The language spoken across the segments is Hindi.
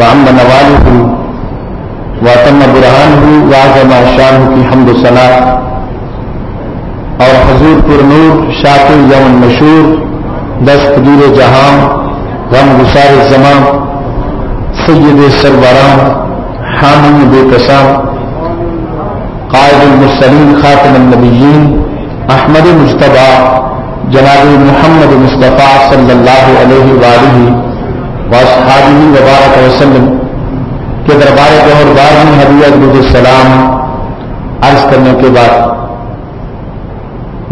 वाम नवाल हूँ वातम बुरहान हूँ वाजमा शाम की हमद सना और हजूर पुरनूर शाकिर यमन मशहूर दस्त दूर जहाँ गम गुसार जमा सैद सरबराम हामिन बेकसाम कायद मुसलीम खातम नबीन अहमद मुशतबा जनाब मोहम्मद मुस्तफ़ा सल्लल्लाहु अलैहि वासहाबी वबारक वसल्लम के दरबार गौरबार में हबीब सलाम अर्ज़ करने के बाद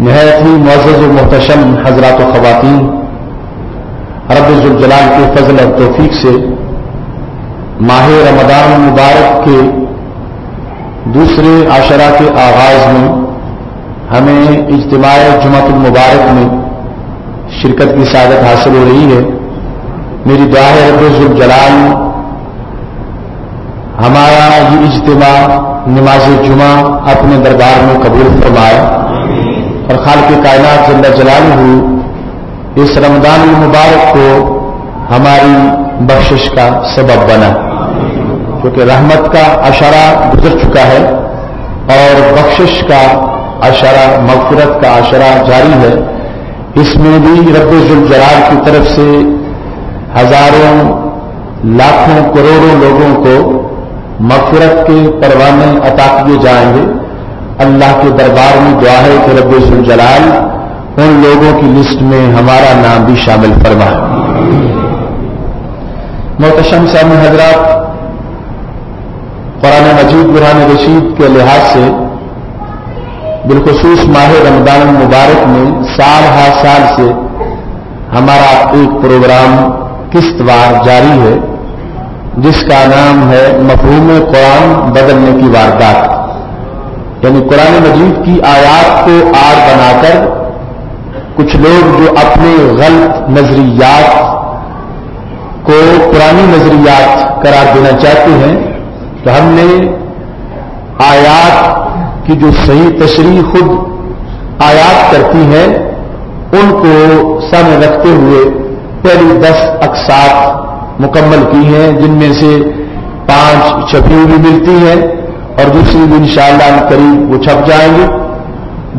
नहायत ही मुआज़ मोहतशम हजरात ख़वातीन रबुल्जलाल के फजल और तोफीक से माह रमदान मुबारक के दूसरे आशरा के आगाज़ में हमें इज्तम जुमतुल मुबारक में शिरकत की सादत हासिल हो रही है। मेरी दुआ है रबुल जलाल, हमारा ये इज्तम नमाज़ जुमा अपने दरबार में कबूल फरमाए और खाल के कायनात ज़िंदा जलाल हूँ इस रमदान मुबारक को हमारी बख्शिश का सबब बना। क्योंकि रहमत का अशारा गुजर चुका है और बख्शिश का अशारा, मगफरत का अशारा जारी है। इसमें भी रब्बुल जलाल की तरफ़ से हज़ारों, लाखों, करोड़ों लोगों को मफरत के परवाने अता किए जाएँगे। अल्लाह के दरबार में दुआ है कि रब्बुल जलाल उन लोगों की लिस्ट में हमारा नाम भी शामिल फरमाए। मोहतशम साहब हजरात कुरान मजीद बुरान रशीद के लिहाज से बिलखसूस माह रमदान मुबारक में साल हर साल से हमारा एक प्रोग्राम किस्तवार जारी है, जिसका नाम है मफहूम कुरान बदलने की वारदात। यानी कुरान मजीद की आयात को आड़ बनाकर कुछ लोग जो अपने गलत नजरियात को पुरानी नजरियात करार देना चाहते हैं तो हमने आयात की जो सही तशरी खुद आयात करती है, उनको सामने रखते हुए पहली दस अकसात मुकम्मल की हैं, जिनमें से पाँच छपी हुई मिलती हैं, और दूसरी भी इंशाला करीब वो छप जाएँगे।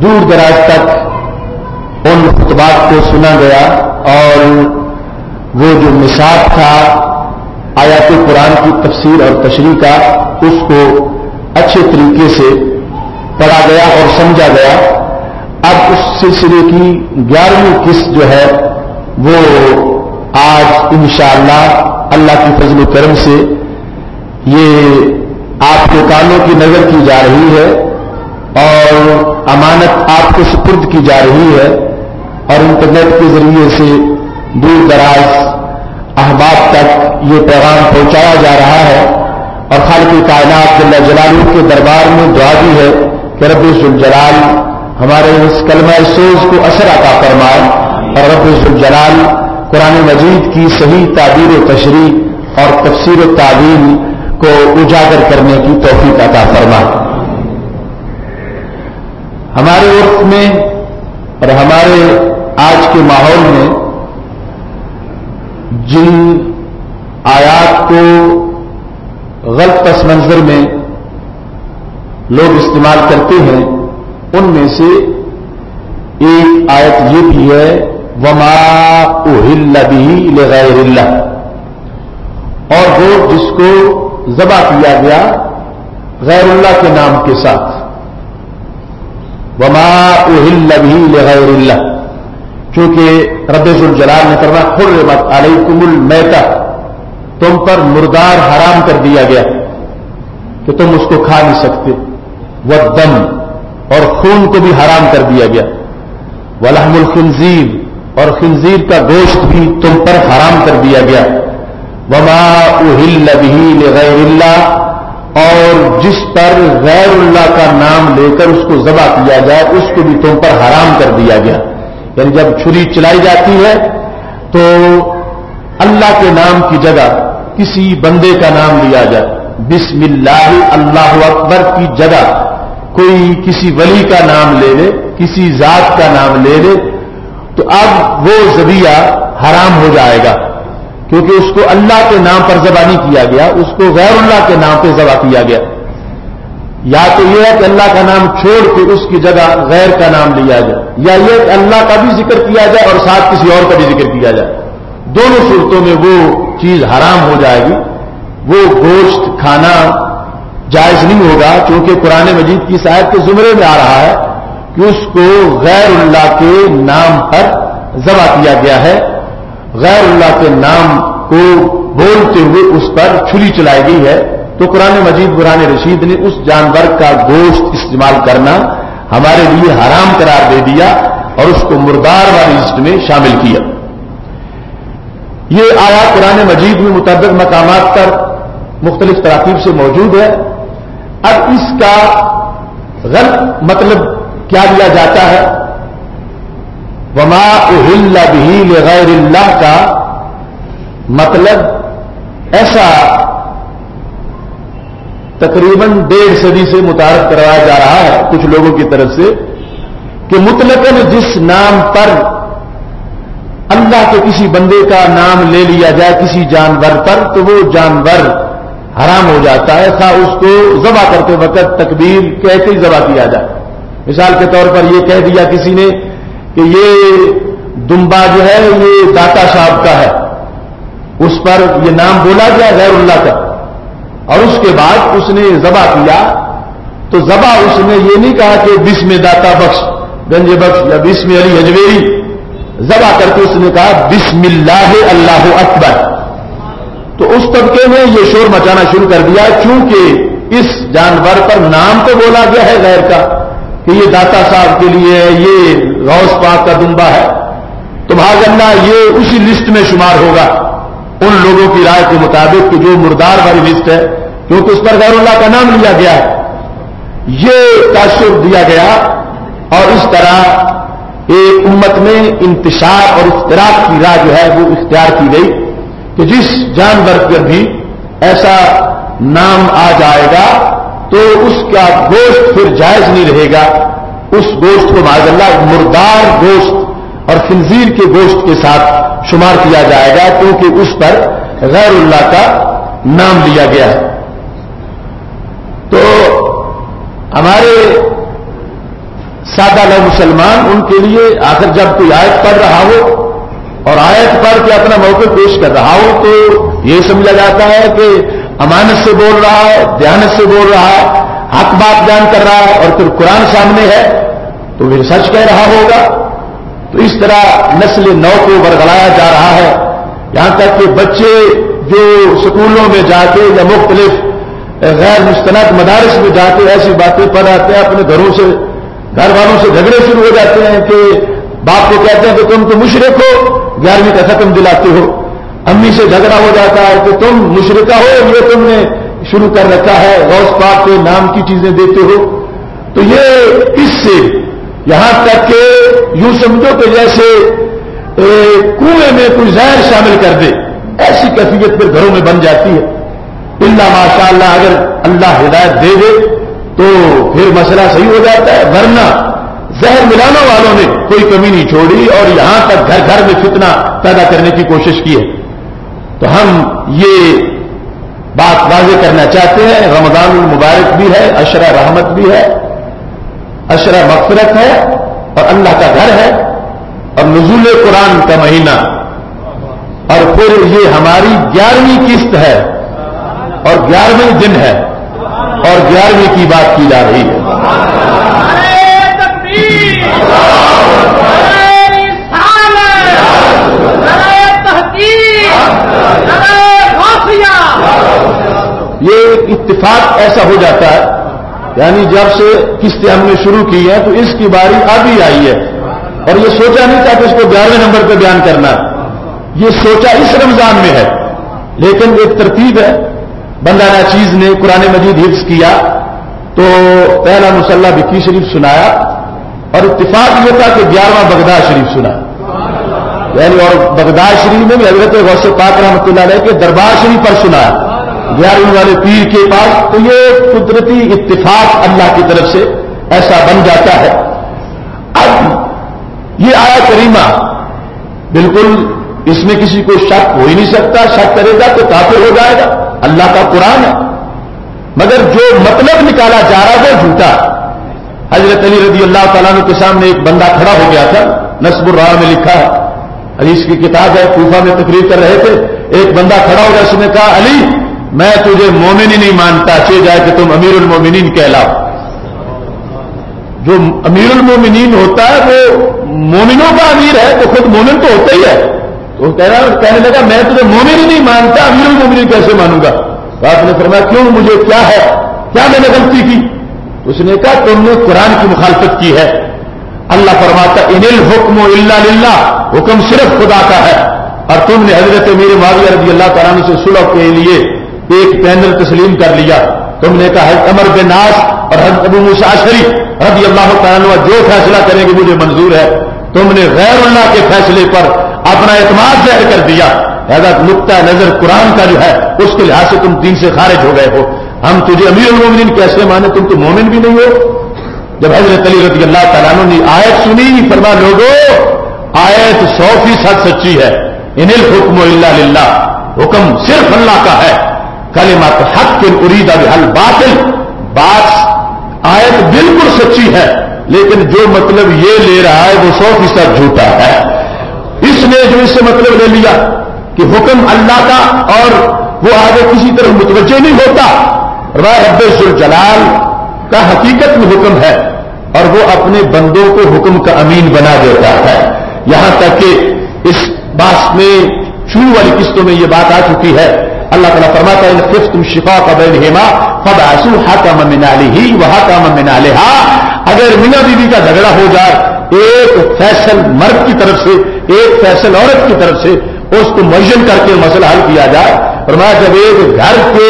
दूर दराज तक उन खुतबात को सुना गया, और वो जो निशाब था, आयात कुरान की तफसीर और तशरी का, उसको अच्छे तरीके से पढ़ा गया और समझा गया। अब उस सिलसिले की ग्यारहवीं किस्त जो है, वो आज इंशाला अल्लाह की फजल करम से ये आपके कानों की नज़र की जा रही है और अमानत आपको सुपुर्द की जा रही है और इंटरनेट के ज़रिए से दूर दराज अहबाब तक ये पैगाम पहुँचाया जा रहा है और खाल की कायनात जल्ला जलालू के दरबार में दुआ भी है कि रब जलाल हमारे इस कलमा सोज को असर आता फरमाए और रब जलाल कुरान मजीद की सही ताबीर तशरी और तफसीर ताबीर को उजागर करने की तोहफी अता फरमाए हमारे वक्त में और हमारे आज के माहौल में जिन आयात को गलत पस मंजर में लोग इस्तेमाल करते हैं, उनमें से एक आयत ये भी है वमा लगैरिल्ला और वो जिसको जबा किया गया गैरुल्लाह के नाम के साथ। वमा लगैरिल्ला क्योंकि रबेजुल जलाल ने करना खुर्रमत अलैकुमुल मैता तुम पर मुर्दार हराम कर दिया गया, कि तुम उसको खा नहीं सकते। वह दम और खून को भी हराम कर दिया गया। वलहमुल खिंजीर और खिंजीर का गोश्त भी तुम पर हराम कर दिया गया। वमा उहिल्लबिही लगैरिल्ला, और जिस पर गैरुल्लाह का नाम लेकर उसको जबा किया जाए, उसको भी तुम पर हराम कर दिया गया। यानी जब छुरी चलाई जाती है तो अल्लाह के नाम की जगह किसी बंदे का नाम लिया जाए। बिस्मिल्लाह अल्लाह अकबर की जगह कोई किसी वली का नाम ले ले, किसी जात का नाम ले ले तो अब वो जबिया हराम हो जाएगा। क्योंकि उसको अल्लाह के नाम पर जबा नहीं किया गया, उसको गैर गैरुल्लाह के नाम पर जबा किया गया। या तो यह है कि अल्लाह का नाम छोड़ के उसकी जगह गैर का नाम लिया जाए, या यह कि अल्लाह का भी ज़िक्र किया जाए और साथ किसी और का भी ज़िक्र किया जाए। दोनों सूरतों में वो चीज़ हराम हो जाएगी। वो गोश्त खाना जायज़ नहीं होगा, क्योंकि कुरान मजीद की शायद के जुमरे में आ रहा है उसको गैर उल्लाह के नाम पर जबा किया गया है। गैर उल्लाह के नाम को बोलते हुए उस पर छुरी चलाई गई है। तो कुरान मजीद कुरान रशीद ने उस जानवर का गोश्त इस्तेमाल करना हमारे लिए हराम करार दे दिया और उसको मुर्दार वाली लिस्ट में शामिल किया। ये आया कुरान मजीद में मुतद मकाम पर, मुख्तलिफ़ तरातीब से मौजूद है। अब इसका गलत मतलब क्या दिया जाता है? वमा उहिल्ला बिही गैर का मतलब ऐसा तकरीबन डेढ़ सदी से मुतारफ करवाया जा रहा है कुछ लोगों की तरफ़ से कि मुतलकन जिस नाम पर अल्लाह के किसी बंदे का नाम ले लिया जाए किसी जानवर पर तो वो जानवर हराम हो जाता है खा उसको जबा करते वक्त तकबीर कहते ही जबा किया जाए। मिसाल के तौर पर यह कह दिया किसी ने कि ये दुम्बा जो है, ये दाता साहब का है। उस पर ये नाम बोला गया गैरुल्लाह का। और उसके बाद उसने जबा किया तो जबा उसने ये नहीं कहा कि बिस्म दाता बख्श, गंज बख्श या बिस्म अली हजवेरी। जबा करके उसने कहा, बिस्मिल्लाह अल्लाह अकबर। तो उस तबके में ये शोर मचाना शुरू कर दिया क्योंकि इस जानवर पर नाम तो बोला गया है गैर का। कि ये दाता साहब के लिए है ये गौस पाक का दुम्बा है तो भागल्ला ये उसी लिस्ट में शुमार होगा उन लोगों की राय के मुताबिक कि जो मुर्दार वाली लिस्ट है, क्योंकि उस पर गैरुल्लाह का नाम लिया गया है। ये तासुर दिया गया और इस तरह एक उम्मत में इंतशार और इख्तराक की राय जो है वो इख्तियार की गई कि जिस जानवर पर भी ऐसा नाम आ जाएगा तो उसका गोश्त फिर जायज़ नहीं रहेगा। उस गोश्त को माजल्ला मुर्दार गोश्त और खिंजीर के गोश्त के साथ शुमार किया जाएगा, क्योंकि उस पर गैरुल्लाह का नाम लिया गया है। तो हमारे सादा लोग मुसलमान, उनके लिए आखिर जब कोई आयत पढ़ रहा हो और आयत पढ़ के अपना मौके पेश कर रहा हो तो ये समझा जाता है कि अमानत से बोल रहा है ध्यान से बोल रहा है, हक बात जान कर रहा है और फिर कुरान सामने है तो फिर सच कह रहा होगा। तो इस तरह नस्ल नौ को बरगलाया जा रहा है। यहाँ तक कि बच्चे जो स्कूलों में जाके या मुख्तलिफ़ गैर मुस्तनद मदारस में जाके ऐसी बातें पढ़ आते हैं, अपने घरों से घर वालों से झगड़े शुरू हो जाते हैं कि बाप को कहते हैं कि तुम तो मुशरक हो, ग्यारहवीं का खत्म दिलाते हो। अम्मी से झगड़ा हो जाता है कि तुम मुशरका हो ये तुमने शुरू कर रखा है, गौस पाक के नाम की चीज़ें देते हो। तो ये इससे, यहाँ तक के यूँ समझो कि जैसे कुएँ में कोई जहर शामिल कर दे, ऐसी कैफियत फिर घरों में बन जाती है। इल्ला माशा अगर अल्लाह हिदायत दे दे तो फिर मसला सही हो जाता है, वरना जहर मिलाने वालों ने कोई कमी नहीं छोड़ी और यहाँ तक घर घर में फितना पैदा करने की कोशिश की है। तो हम ये बात वाजे करना चाहते हैं। रमज़ान मुबारक भी है, अशरा रहमत भी है, अशरा मफरत है और अल्लाह का घर है और नजूल कुरान का महीना। और फिर ये हमारी ग्यारहवीं किस्त है और ग्यारहवें दिन है और ग्यारहवीं की बात की जा रही है। ये इत्तेफाक ऐसा हो जाता है, यानी जब से किस्तें हमने शुरू की है तो इसकी बारी अभी आई है। और ये सोचा नहीं था कि इसको ग्यारहवें नंबर पर बयान करना ये सोचा इस रमज़ान में है, लेकिन एक तरतीब है। बंदा चीज़ ने कुरान मजीद हिफ्स किया तो पहला मुसल्ला बिकी शरीफ सुनाया, और इतफाक ये था कि ग्यारहवा बगदाद शरीफ सुना। यानी और बगदाद शरीफ में भी हज़रत गौस पाक रहमत के दरबार शरीफ पर सुना ग्यारहवीं वाले पीर के पास तो ये कुदरती इत्तेफाक अल्लाह की तरफ़ से ऐसा बन जाता है। अब ये आया करीमा, बिल्कुल इसमें किसी को शक हो ही नहीं सकता, शक करेगा तो काफिर हो जाएगा। अल्लाह का कुरान है। मगर जो मतलब निकाला जा रहा है, वो झूठा हज़रत अली रज़ी अल्लाह तला के सामने एक बंदा खड़ा हो गया था, नसबुर में लिखा है। हदीस की किताब है, कूफा में तकरीर कर रहे थे। एक बंदा खड़ा हो गया, उसने कहा, अली मैं तुझे मोमिन ही नहीं मानता, चे जाए कि तुम अमीरुल मोमिनीन कहलाओ। जो अमीरुल मोमिनीन होता है, वो मोमिनों का अमीर है तो खुद मोमिन तो होता ही है। तो कह रहा कहने लगा, मैं तुझे मोमिन ही नहीं मानता, अमीरुल मोमिनीन कैसे मानूँगा? तो आपने फरमाया, क्यों, मुझे क्या है? क्या मैंने गलती की? उसने कहा, तुमने कुरान की मुखालफत की है। अल्लाह फरमाता, इनिल हुक्म इल्ला हुक्म सिर्फ़ खुदा का है। और तुमने हज़रत मीर माविया रज़ी अल्लाह तला से सुलह के लिए एक पैनल तस्लीम कर लिया। तुमने कहा अमर बिन नास और हज़रत अबू मुसाशरी रज़ी अल्लाह तला जो फैसला करेंगे, मुझे मंजूर है। तुमने गैर अल्लाह के फैसले पर अपना एतमाद जहर कर दिया। लिहाजा नुकता नज़र कुरान का जो है, उसके लिहाज से तुम दीन से खारिज हो गए हो। हम तुझे अमीर मोमिन कैसे माने? तुम तो मोमिन भी नहीं हो। जब हज़रत अली रज़ी अल्लाह तला ने आयत सुनी फरमा लोगो, आयत सौ फ़ीसद सच्ची है। इनिल हुक्म हुक्म सिर्फ़ अल्लाह का है। कल मत हक उरीदा हल बातिल। बात आयत बिल्कुल सच्ची है, लेकिन जो मतलब ये ले रहा है, वो सौ फ़ीसद झूठा है। इसने जो इससे मतलब ले लिया कि हुक्म अल्लाह का और वो आगे किसी तरह मुतवजह नहीं होता। रब अब्दुल जलाल का हकीकत में हुक्म है और वो अपने बंदों को हुक्म का अमीन बना देता है। यहाँ तक कि इस बात में, शुरू वाली किस्तों में ये बात आ चुकी है अल्लाह तला फरमाता है तुम शिफा का बैन हेमा फब आसू हा का ममिनाली ही वहा का ममिनाले हा अगर मीना बीबी का झगड़ा हो जाए, एक फैसल मर्द की तरफ़ से, एक फैसल औरत की तरफ़ से, उसको मर्जन करके मसला हल किया जाए। फरमाया, जब एक घर के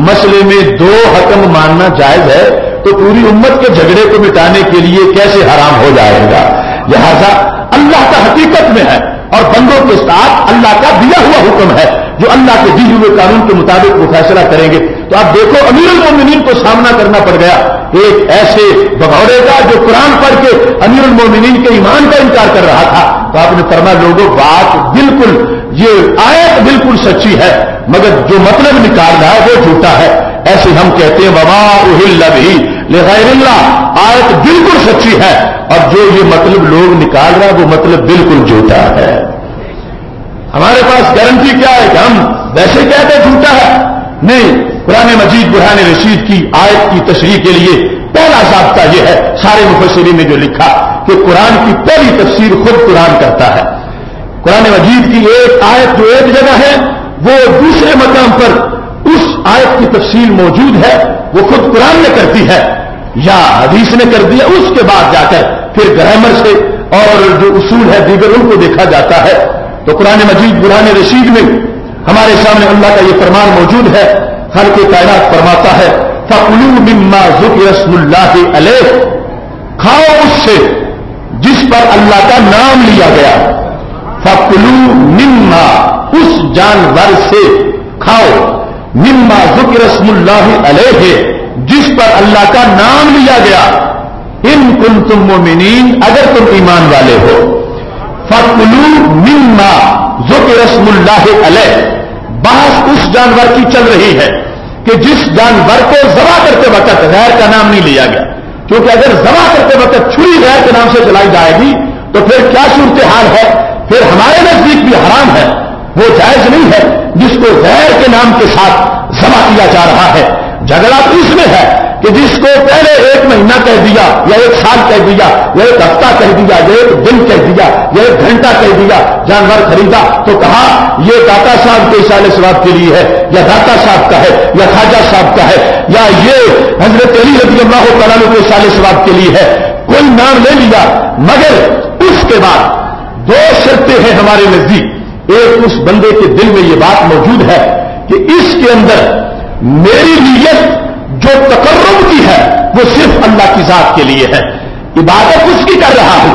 मसले में दो हकम मानना जायज़ है तो पूरी उम्मत के झगड़े को मिटाने के लिए कैसे हराम हो जाएगा? लिहाजा अल्लाह का हकीकत में है और बंदों के साथ अल्लाह का दिया हुआ हुक्म है, जो अल्लाह के दिए हुए कानून के मुताबिक वो फैसला करेंगे। तो आप देखो अमीर मोमिनीन को सामना करना पड़ गया। एक ऐसे भगौड़े का जो कुरान पढ़ के अमीर मोमिनीन के ईमान का इनकार कर रहा था। तो आपने फरमा लोगों, बात बिल्कुल, ये आयत बिल्कुल सच्ची है, मगर जो मतलब निकाल रहा है वो झूठा है। ऐसे हम कहते हैं बाबा उहिल्ला भी लेखा आयत बिल्कुल सच्ची है, और जो ये मतलब लोग निकाल रहा है, वो मतलब बिल्कुल झूठा है। हमारे पास गारंटी क्या है कि हम वैसे कहते झूठा है? नहीं, पुराने मजीद बुरहान रशीद की आयत की तशरी के लिए पहला जबता यह है, सारे मुफसरी ने जो लिखा कि कुरान की पहली तफसीर खुद कुरान करता है। कुरान मजीद की एक आयत जो एक जगह है, वो दूसरे मकाम पर आयत की तफसील मौजूद है, वो खुद कुरान ने करती है, या हदीस ने कर दिया उसके बाद जाकर फिर ग्रामर से और जो उसूल है, दीगर उनको देखा जाता है। तो कुरान मजीद, बुरान रशीद में हमारे सामने अल्लाह का ये फरमान मौजूद है हर के कायनात फरमाता है खाओ उससे जिस पर अल्लाह का नाम लिया गया। फकुलू मिम्मा, उस जानवर से खाओ। मिम्मा जुक रसमुल्लाह जिस पर अल्लाह का नाम लिया गया। इन कुल तुम मोमिनीन, अगर तुम ईमान वाले हो। फकुलू मिम्मा जुक रसमुल्लाह बहस उस जानवर की चल रही है कि जिस जानवर को जबा करते वक्त गैर का नाम नहीं लिया गया। क्योंकि अगर जबा करते वक्त छुरी गैर के नाम से चलाई जाएगी तो फिर क्या सूरत हाल है? फिर हमारे नज़दीक भी हराम है। वो जायज़ नहीं है जिसको गैर के नाम के साथ जमा किया जा रहा है। झगड़ा तो इसमें है कि जिसको पहले एक महीना कह दिया, या एक साल कह दिया, या एक हफ़्ता कह दिया, या एक दिन कह दिया, या एक घंटा कह दिया, जानवर खरीदा तो कहा, ये दाता साहब के साल स्वाब के लिए है, या दाता साहब का है, या खाजा साहब का है, या ये हज़रत अली रबी अल्लाह तला के साल स्वाब के लिए है। कोई नाम ले लिया, मगर उसके बाद दो शर्तें हैं हमारे नज़दीक। एक उस बंदे के दिल में ये बात मौजूद है कि इसके अंदर मेरी नीयत जो तकर्रब की है, वो सिर्फ़ अल्लाह की जात के लिए है। इबादत उसकी कर रहा हूँ।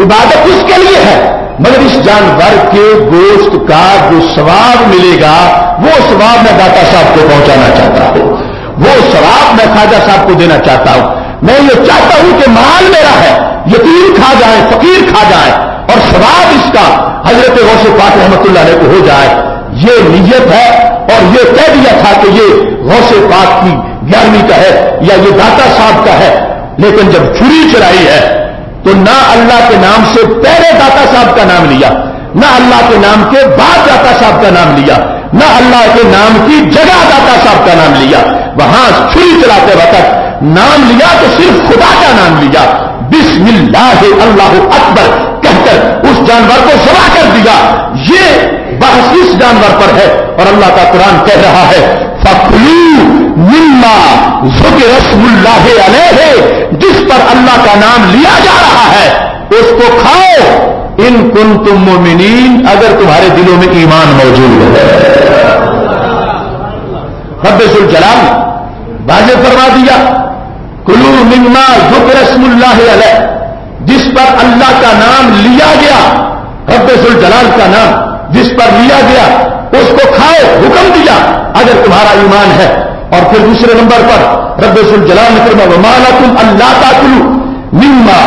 इबादत उसके लिए है। मगर इस जानवर के गोश्त का जो स्वाब मिलेगा, वो स्वाब मैं दाता साहब को पहुंचाना चाहता हूँ। वो स्वाब मैं खाजा साहब को देना चाहता हूँ। मैं ये चाहता हूँ कि माल मेरा है। यतीम खा जाए, फकीर खा जाए, और स्वाब इसका हज़रत गौश पाक रहमतुल्लाह को हो जाए। ये नीयत है, और ये कह दिया था कि ये गौसे पाक की ग्यारहवीं का है, या ये दाता साहब का है। लेकिन जब छुरी चलाई है तो ना अल्लाह के नाम से पहले दाता साहब का नाम लिया, ना अल्लाह के नाम के बाद दाता साहब का नाम लिया, ना अल्लाह के नाम की जगह दाता साहब का नाम लिया। वहाँ छुरी चलाते वक्त नाम लिया तो सिर्फ़ खुदा का नाम लिया। बिस्मिल्लाह अल्लाह अकबर कहकर उस जानवर को सवा कर दिया, ये बहस इस जानवर पर है। और अल्लाह का कुरान कह रहा है, फकलू मिम्मा जुक रसमुल्लाह है जिस पर अल्लाह का नाम लिया जा रहा है, उसको खाओ। इन कुन तुम मोमिनीन, अगर तुम्हारे दिलों में ईमान मौजूद है। रबुल जलाल बाजे फरमा दिया कुलू मिम्मा जुक रसमुल्लाह जिस पर अल्लाह का नाम लिया गया रबुल जलाल का नाम जिस पर लिया गया, उसको खाओ, हुक्म दिया, अगर तुम्हारा ईमान है। और फिर दूसरे नंबर पर रबुल जलाल ने फरमा माला तुम अल्लाह ताकुलू निम्मा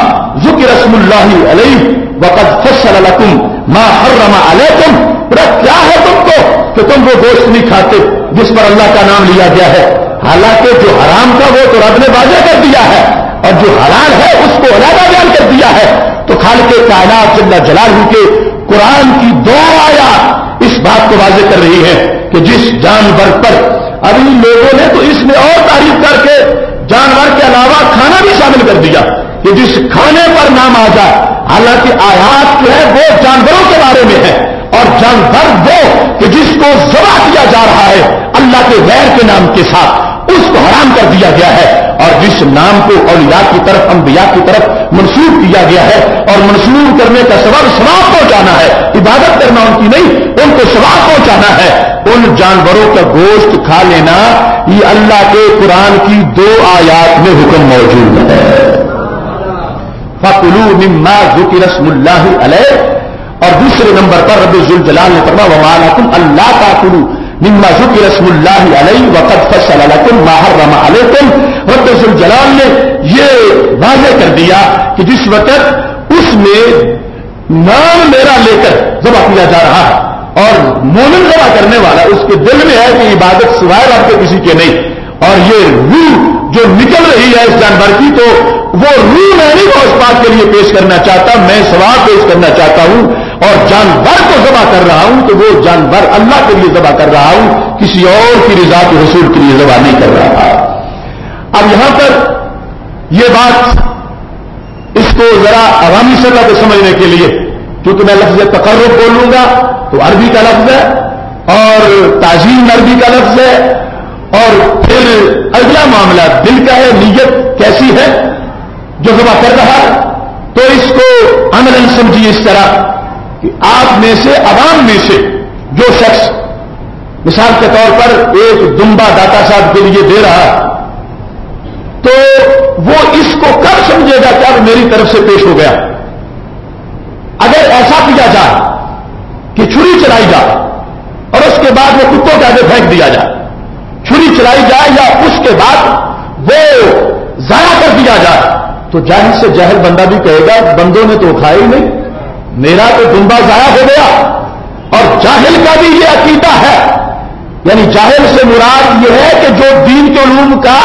जुक रसमुल्लाही अलई वक़द फसलकुम मा हर्रमा अलैकुम क्या है तुमको कि तुम वो गोश्त नहीं खाते जिस पर अल्लाह का नाम लिया गया है। हालाँकि जो हराम था वो तो रब ने वाजह कर दिया है, और जो हलाल है उसको अलादा बयान कर दिया है। तो खाल के कायनात जल्ला जलाल के कुरान की दो आयात इस बात को वाजे कर रही है कि जिस जानवर पर अभी लोगों ने तो इसमें और तारीफ़ करके जानवर के अलावा खाना भी शामिल कर दिया कि जिस खाने पर नाम आ जाए, हालाँकि आयात जो है वो जानवरों के बारे में है, और जानवर वो कि जिसको जबा किया जा रहा है अल्लाह के गैर के नाम के साथ। उसको हराम कर दिया गया है और जिस नाम को औलिया की तरफ़, अंबिया की तरफ़ मंसूब किया गया है और मंसूब करने का सबब सवाब पहुंचाना है, इबादत करना उनकी नहीं, उनको सवाब पहुंचाना है। उन जानवरों का गोश्त खा लेना, ये अल्लाह के कुरान की दो आयात में हुक्म मौजूद है। फकुलू मिम्मा जुकी रसमुल्लाह और दूसरे नंबर पर रबुल जलाल ने फरमा वमाना तुम अल्लाह का कुलू जुकी रसमुल्लाह अलई वक़द फसलकुम माहर रमा अलैकुम रबुल जलाल ने ये वाजे कर दिया कि जिस वक़्त उसमें नाम मेरा लेकर जबा किया जा रहा है और मोमिन जमा करने वाला उसके दिल में है कि इबादत सिवाय आपके किसी के नहीं और ये रूह जो निकल रही है इस जानवर की तो वो रूह मैं नहीं उस बात के लिए पेश करना चाहता मैं सवाल पेश करना चाहता हूँ और जानवर को जमा कर रहा हूँ तो वो जानवर अल्लाह के लिए जमा कर रहा हूँ, किसी और की रिजा के रसूल के लिए जमा नहीं कर रहा अब यहाँ पर यह बात इसको जरा आवामी सतह को समझने के लिए, क्योंकि मैं लफ्ज तकर्रब बोलूँगा तो अरबी का लफ्ज है, और ताजीम अरबी का लफ्ज है, और फिर अगला मामला, दिल का है, नीयत कैसी है, जो जमा कर रहा है तो इसको अमलन समझिए इस तरह। कि आप में से आवाम में से जो शख्स मिसाल के तौर पर एक दुम्बा दाता साहब के लिए दे रहा तो वो इसको कब समझेगा कि अब मेरी तरफ़ से पेश हो गया? अगर ऐसा किया जाए कि छुरी चलाई जाए और उसके बाद वो कुत्तों के आगे फेंक दिया जाए, छुरी चलाई जाए या उसके बाद वो जाया कर दिया जाए तो ज़ाहिर से जहर बंदा भी कहेगा, बंदों ने तो खाया ही नहीं। मेरा तो दुम्बा जाया हो गया। और जाहिल का भी ये अकीदा है। यानी जाहिल से मुराद यह है कि जो दीन के लूम का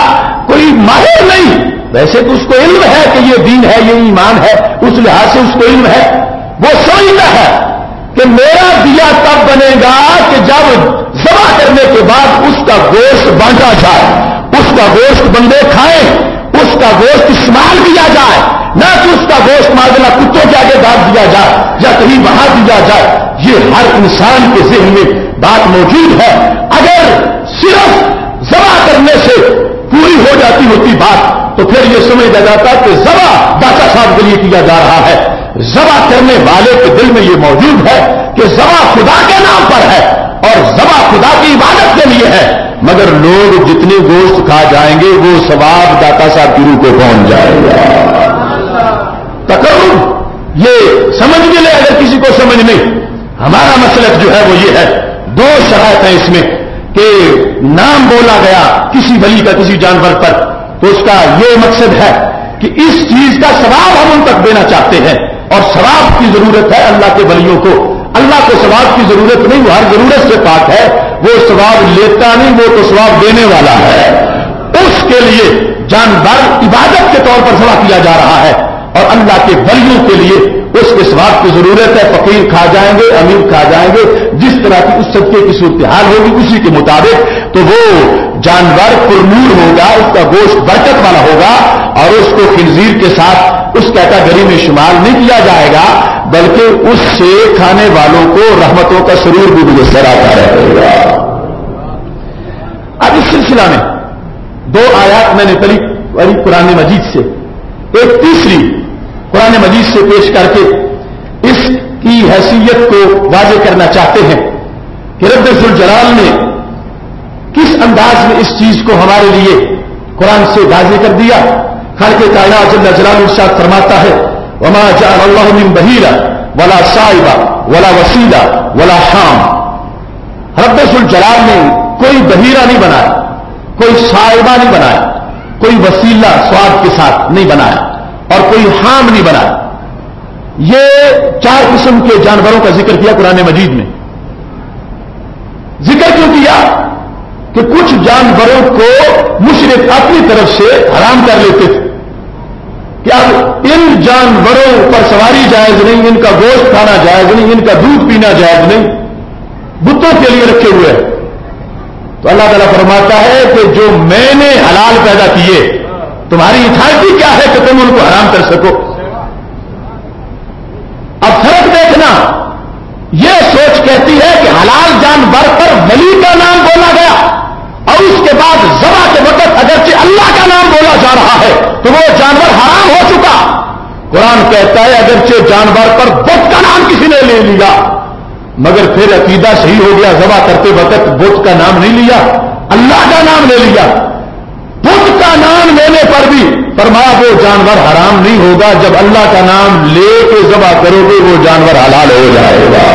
कोई माहिर नहीं, वैसे तो उसको इल्म है कि ये दीन है, ये ईमान है, उस लिहाज से उसको इल्म है। वो समझता है कि मेरा दिया तब बनेगा कि जब जमा करने के बाद उसका गोश्त बांटा जाए, उसका गोश्त बंदे खाएँ। उसका गोश्त इस्तेमाल किया जाए। न कि उसका गोश्त मारना कुत्तों के आगे डाल दिया जाए, या कहीं बहा दिया जाए। ये हर इंसान के जहन में बात मौजूद है। अगर सिर्फ़ जमा करने से पूरी हो जाती होती बात तो फिर यह समझा जाता कि जबा दाता साहब के लिए किया जा रहा है। जबा करने वाले के दिल में यह मौजूद है कि जबा खुदा के नाम पर है और जबा खुदा की इबादत के लिए है। मगर लोग जितने गोश्त खा जाएँगे, वो सवाब दाता साहब रूह को पहुँच जाएगा। तकरू ये समझ भी ले अगर किसी को समझ नहीं, हमारा मसलक जो है वो ये है, दो शरात है इसमें, कि नाम बोला गया किसी बली का किसी जानवर पर तो उसका ये मकसद है कि इस चीज़ का सवाब हम उन तक देना चाहते हैं, और शराब की ज़रूरत है अल्लाह के बलियों को। अल्लाह को सवाब की ज़रूरत नहीं, वो हर ज़रूरत से पाक है वो स्वाब लेता नहीं, वो तो स्वाब देने वाला है। उसके लिए जानदार इबादत के तौर पर सवा किया जा रहा है और अल्लाह के बलियों के लिए उसके स्वाब की ज़रूरत है। फकीर खा जाएँगे अमीर खा जाएँगे। जिस तरह की उस सबके की सूरत हाल होगी, उसी के मुताबिक तो वो जानवर पुरनूर होगा, उसका गोश्त बरकत वाला होगा, और उसको खिंजीर के साथ उस कैटेगरी में शुमार नहीं किया जाएगा, बल्कि उससे खाने वालों को रहमतों का सरूर भी मुझे आता रहेगा। अब इस सिलसिला में दो आयात मैंने पढ़ी पढ़ी पुराने मजीद से। एक तीसरी पुराने मजीद से पेश करके इसकी हैसियत को वाजे करना चाहते हैं कि रब्बुल जलाल ने अंदाज में इस चीज़ को हमारे लिए कुरान से वाजे कर दिया। खल के कायनात जलाल इर्शाद फरमाता है, वमा जामिन बहीरा वला साइबा, वला वसीला, वला शाम रब्बुल जलाल ने कोई बहीरा नहीं बनाया, कोई साइबा नहीं बनाया, कोई वसीला स्वाद के साथ नहीं बनाया और कोई हाम नहीं बनाया। ये चार किस्म के जानवरों का ज़िक्र किया कुरान मजीद में ज़िक्र क्यों किया? कि कुछ जानवरों को मुशरक अपनी तरफ़ से हराम कर लेते थे। कि अब इन जानवरों पर सवारी जायज़ नहीं, इनका गोश्त खाना जायज़ नहीं, इनका दूध पीना जायज़ नहीं, बुतों के लिए रखे हुए हैं। तो अल्लाह ताला फरमाता है कि जो मैंने हलाल पैदा किए, तुम्हारी इथायती क्या है कि तुम उनको हराम कर सको? अब फ़र्क देखना, यह सोच कहती है कि हलाल जानवर पर वली का नाम बोला गया। और उसके बाद जबा के वक्त अगरचे अल्लाह का नाम बोला जा रहा है तो वो जानवर हराम हो चुका। कुरान कहता है, अगरचे जानवर पर बुत का नाम किसी ने ले लिया। मगर फिर अकीदा सही हो गया, जबा करते वक्त बुत का नाम नहीं लिया, अल्लाह का नाम ले लिया। बुत का नाम लेने पर भी फरमाया, वो जानवर हराम नहीं होगा, जब अल्लाह का नाम लेके जबा करोगे, वो जानवर हलाल हो जाएगा।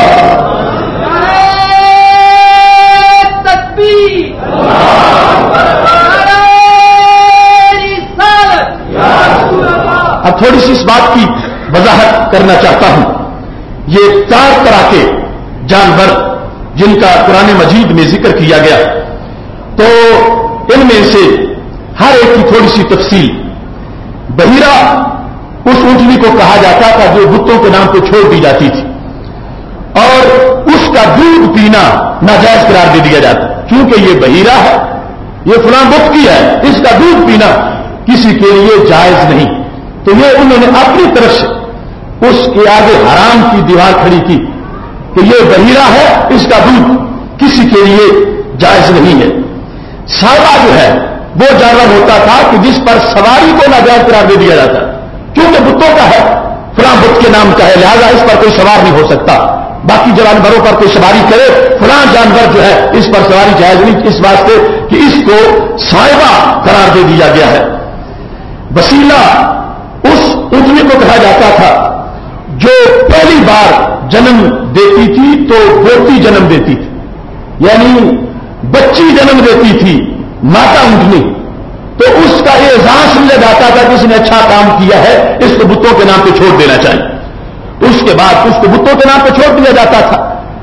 करना चाहता हूँ। ये चार तरह के जानवर जिनका पुराने मजीद में ज़िक्र किया गया। तो इनमें से हर एक की थोड़ी सी तफसील। बहिरा उस ऊंटनी को कहा जाता था जो बुतों के नाम पर छोड़ दी जाती थी। और उसका दूध पीना नाजायज करार दे दिया जाता। क्योंकि ये बहिरा है, ये फुला बुत की है, इसका दूध पीना किसी के लिए जायज़ नहीं। तो ये उन्होंने अपनी तरफ़ से उसके आगे हराम की दीवार खड़ी की कि ये बहिरा है, इसका दूध किसी के लिए जायज़ नहीं है। सावा जो है, वो जानवर होता था कि जिस पर सवारी को नाजायज करार दे दिया जाता। क्योंकि बुतों का है, फलां बुत के नाम का है, लिहाजा इस पर कोई सवार नहीं हो सकता। बाकी जानवरों पर कोई सवारी करे, फलां जानवर जो है, इस पर सवारी जायज़ नहीं। इस वास्ते कि इसको साहिबा करार दे दिया गया है। वसीला उस उठने को कहा जाता था बार जन्म देती थी तो बेटी जन्म देती थी। यानी बच्ची जन्म देती थी, माता उठनी। तो उसका एहसास लिया जाता था कि इसने अच्छा काम किया है इसको बुतों के नाम पे छोड़ देना चाहिए। उसके बाद उसको बुतों के नाम पे छोड़ दिया जाता था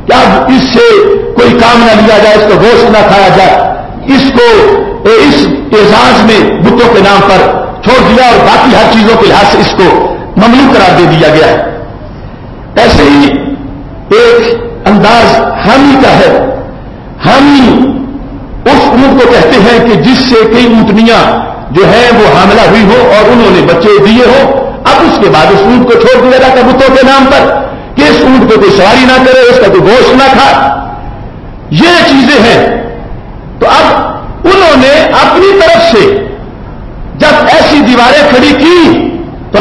क्या इससे कोई काम ना लिया जाए, इसको गोश्त ना खाया जाए। इसको इस एजाज में बुतों के नाम पर छोड़ दिया और बाकी हर चीज़ों के लिहाज से इसको ममलू करार दे दिया गया है। ऐसे ही एक अंदाज हामी का है। हामी उस ऊँट को कहते हैं कि जिससे कई ऊंटनियाँ जो है वो हामला हुई हो और उन्होंने बच्चे दिए हो, अब उसके बाद उस ऊँट को छोड़ दिया जाता बुतों के नाम पर कि इस ऊँट को कोई सवारी ना करे, उसका कोई गोश्त ना खा। ये चीज़ें हैं। तो अब उन्होंने अपनी तरफ़ से जब ऐसी दीवारें खड़ी की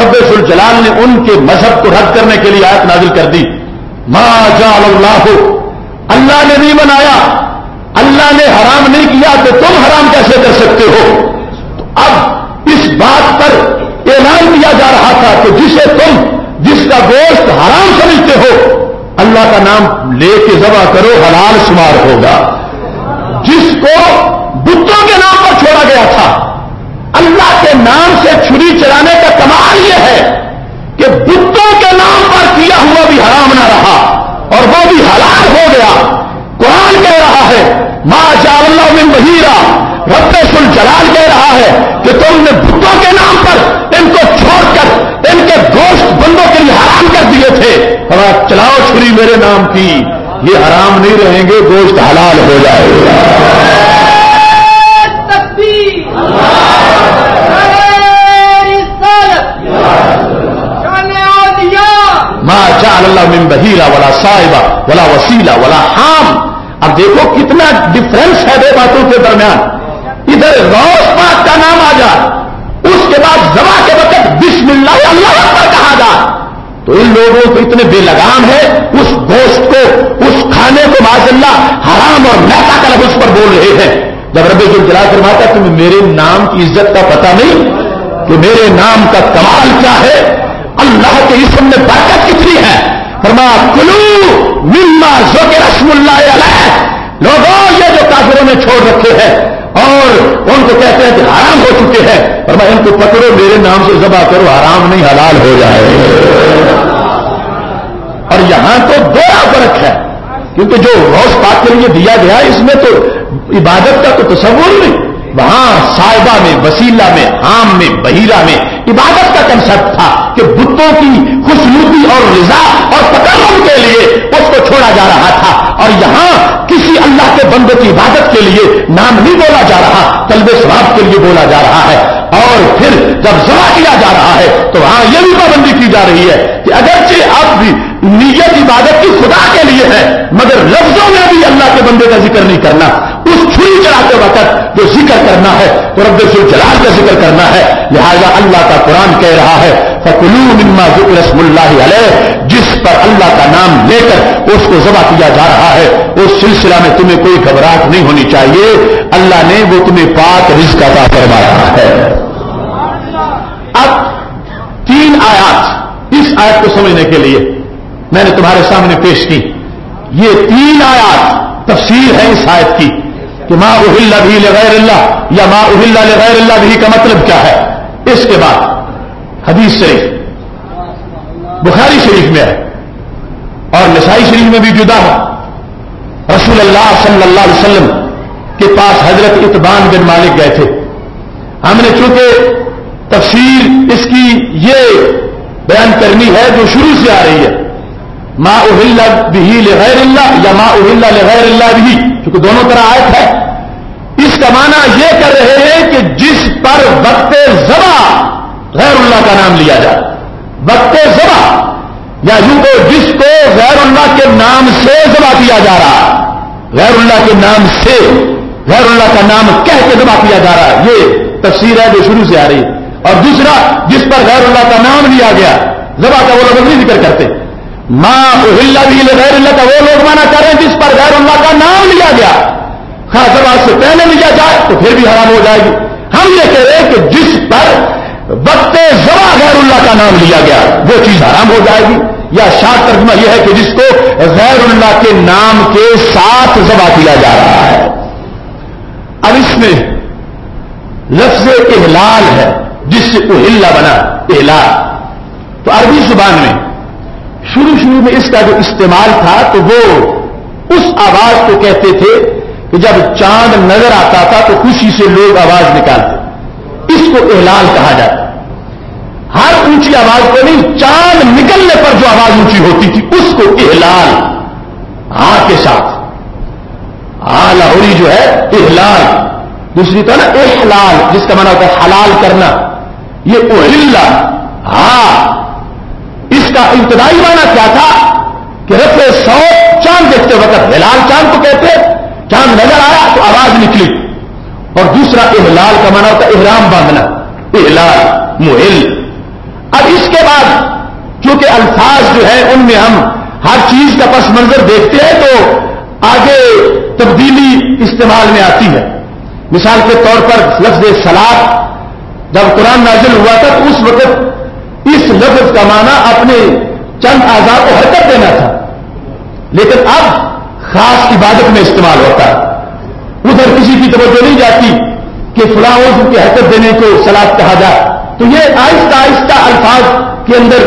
रबेसुल जलाल ने उनके मज़हब को रद्द करने के लिए आयत नाजिल कर दी। मा जाल हो अल्लाह ने नहीं बनाया अल्लाह ने हराम नहीं किया तो तुम हराम कैसे कर सकते हो? तो अब इस बात पर ऐलान किया जा रहा था कि जिसे तुम, जिसका गोश्त हराम समझते हो, अल्लाह का नाम लेके जबा करो, हलाल शुमार होगा। जिसको बुतों के नाम पर छोड़ा गया था अल्लाह के नाम से छुरी चलाने का कमाल यह है कि बुतों के नाम पर किया हुआ भी हराम ना रहा और वो भी हलाल हो गया। कुरान कह रहा है, माँ जावल्ला में बहीरा। रब्बुल जलाल कह रहा है कि तुमने बुतों के नाम पर इनको छोड़कर इनके गोश्त बंदों के लिए हराम कर दिए थे। हमारा चलाओ छुरी मेरे नाम की, ये हराम नहीं रहेंगे, गोश्त हलाल हो जाएगा। अल्लाह मिन बहीरा वाला साहिबा वाला वसीला वाला हाम अब देखो कितना डिफरेंस है दो बातों के दरमियान इधर गौस पाक का नाम आ जाए उसके बाद जमा के वक्त बिस्मिल्ला अल्लाह पर कहा जाए तो इन लोगों को इतने बेलगाम है उस गोश्त को उस खाने को माजल्ला हराम और मैता का लफ्ज पर बोल रहे हैं जब रबे जो जला फरमाता तुम्हें मेरे नाम की इज़्ज़त का पता नहीं कि मेरे नाम का कमाल क्या है अल्लाह के इसम में बरकत कितनी है? फरमा, कुलू मिम्मा जो के रसमुल्ला लोगों, ये जो काफिरों ने छोड़ रखे हैं, और उनको कहते हैं कि हराम हो चुके हैं। और मैं इनको पकड़ो, मेरे नाम से जबा करो, हराम नहीं, हलाल हो जाए। और यहाँ तो दोरा फ़र्क है, क्योंकि जो गौस पाक के दिया गया इसमें तो इबादत का तो तस्वुर नहीं। वहाँ साहिबा में, वसीला में, आम में, बहीरा में इबादत का कंसेप्ट था कि बुतों की खुशनुदी और रिजा और तकर्रम के लिए उसको छोड़ा जा रहा था। और यहाँ किसी अल्लाह के बंदों की इबादत के लिए नाम नहीं बोला जा रहा तलब स्वाब के लिए बोला जा रहा है। और फिर जब जमा किया जा रहा है तो वहाँ यह भी पाबंदी की जा रही है कि अगरचे आप भी नीयत इबादत की खुदा के लिए है, मगर लफ्जों में भी अल्लाह के बंदे का ज़िक्र नहीं करना। उस छुरी चढ़ाते वक्त जो ज़िक्र करना है तो रब जलाल का ज़िक्र करना है। लिहाजा अल्लाह का कुरान कह रहा है, फकुलू मिम्मा रसमुल्ला जिस पर अल्लाह का नाम लेकर उसको जबा किया जा रहा है, उस सिलसिला में तुम्हें कोई घबराहट नहीं होनी चाहिए। अल्लाह ने वो तुम्हें पाक रिस्क अदा करवाया है। अब तीन आयात इस आयत को समझने के लिए मैंने तुम्हारे सामने पेश की। ये तीन आयात तफसीर है इस आयत की कि माँ उहिल्ला भी लगैर या माँ उहिल्ला लगैर भी का मतलब क्या है। इसके बाद हदीस शरीफ, बुखारी शरीफ में है और नसाई शरीफ में भी जुदा है। रसूल अल्लाह सल्लल्लाहु अलैहि वसल्लम के पास हज़रत इतबान बिन मालिक गए थे। हमने चूँकि तफसीर इसकी ये बयान करनी है जो शुरू से आ रही है मा उहिल्ला बिही लगैर या मा उहिल्ला लगैर भी क्योंकि दोनों तरह आयत है। इसका माना यह कर रहे हैं कि जिस पर वक्त जबा गैरुल्लाह का नाम लिया जाए। वक्त जबा, या यूँ को जिसको गैरुल्लाह के नाम से जबा किया जा रहा गैरुल्लाह के नाम से, गैरुल्लाह का नाम कह के दबा किया जा रहा है। ये तफसीर है जो शुरू से आ रही है। और दूसरा, जिस पर गैरुल्लाह का नाम लिया गया, जबा का वो लोग नहीं ज़िक्र करते माँ उहिल्ला भी गैरुल्लाह का वो लोग माना कर रहे हैं जिस पर गैर गैरुल्लाह का नाम लिया गया। खास जबा से पहले लिया जाए तो फिर भी हराम हो जाएगी। हम ये कह रहे हैं कि जिस पर वक्त जबा गैरुल्लाह का नाम लिया गया, वो चीज़ हराम हो जाएगी। या शार्ट तर्जमा यह है कि जिसको गैरुल्लाह के नाम के साथ जबा किया जा रहा है। अब इसमें लफ्ज इहलाल है, जिससे उहिल्ला बना, इहलाल। तो अरबी ज़ुबान में शुरू शुरू में इसका जो इस्तेमाल था तो वो उस आवाज़ को कहते थे कि जब चाँद नज़र आता था तो खुशी से लोग आवाज़ निकालते। इसको एहलाल कहा जाता। हर ऊँची आवाज़ को नहीं, चाँद निकलने पर जो आवाज़ ऊँची होती थी, उसको एहलाल हा के साथ। हा, लाहौरी जो है एहलाल दूसरी तो ना एहलाल जिसका माना होता है हलाल करना। ये ओहिल्ला हा। इसका इब्तदाई माना क्या था? कि रफे सौ चाँद देखते वक्त हिलाल चाँद को कहते, चाँद नज़र आया तो आवाज़ निकली। और दूसरा, इहलाल का माना होता इहराम बांधना। इहलाल, मुहिल। अब इसके बाद क्योंकि अल्फाज जो है, उनमें हम हर चीज़ का पस मंजर देखते हैं तो आगे तब्दीली इस्तेमाल में आती है। मिसाल के तौर पर लफ्ज सलाद, जब कुरान नाजिल हुआ था तो उस वक्त इस लफ्ज का माना अपने चंद आज़ाद को हरकत देना था। लेकिन अब खास इबादत में इस्तेमाल होता उधर किसी की तवज्जो नहीं जाती कि फलाओं की हरकत देने को सलाद कहा जाए। तो ये आहिस्ता आहिस्ता अल्फाज के अंदर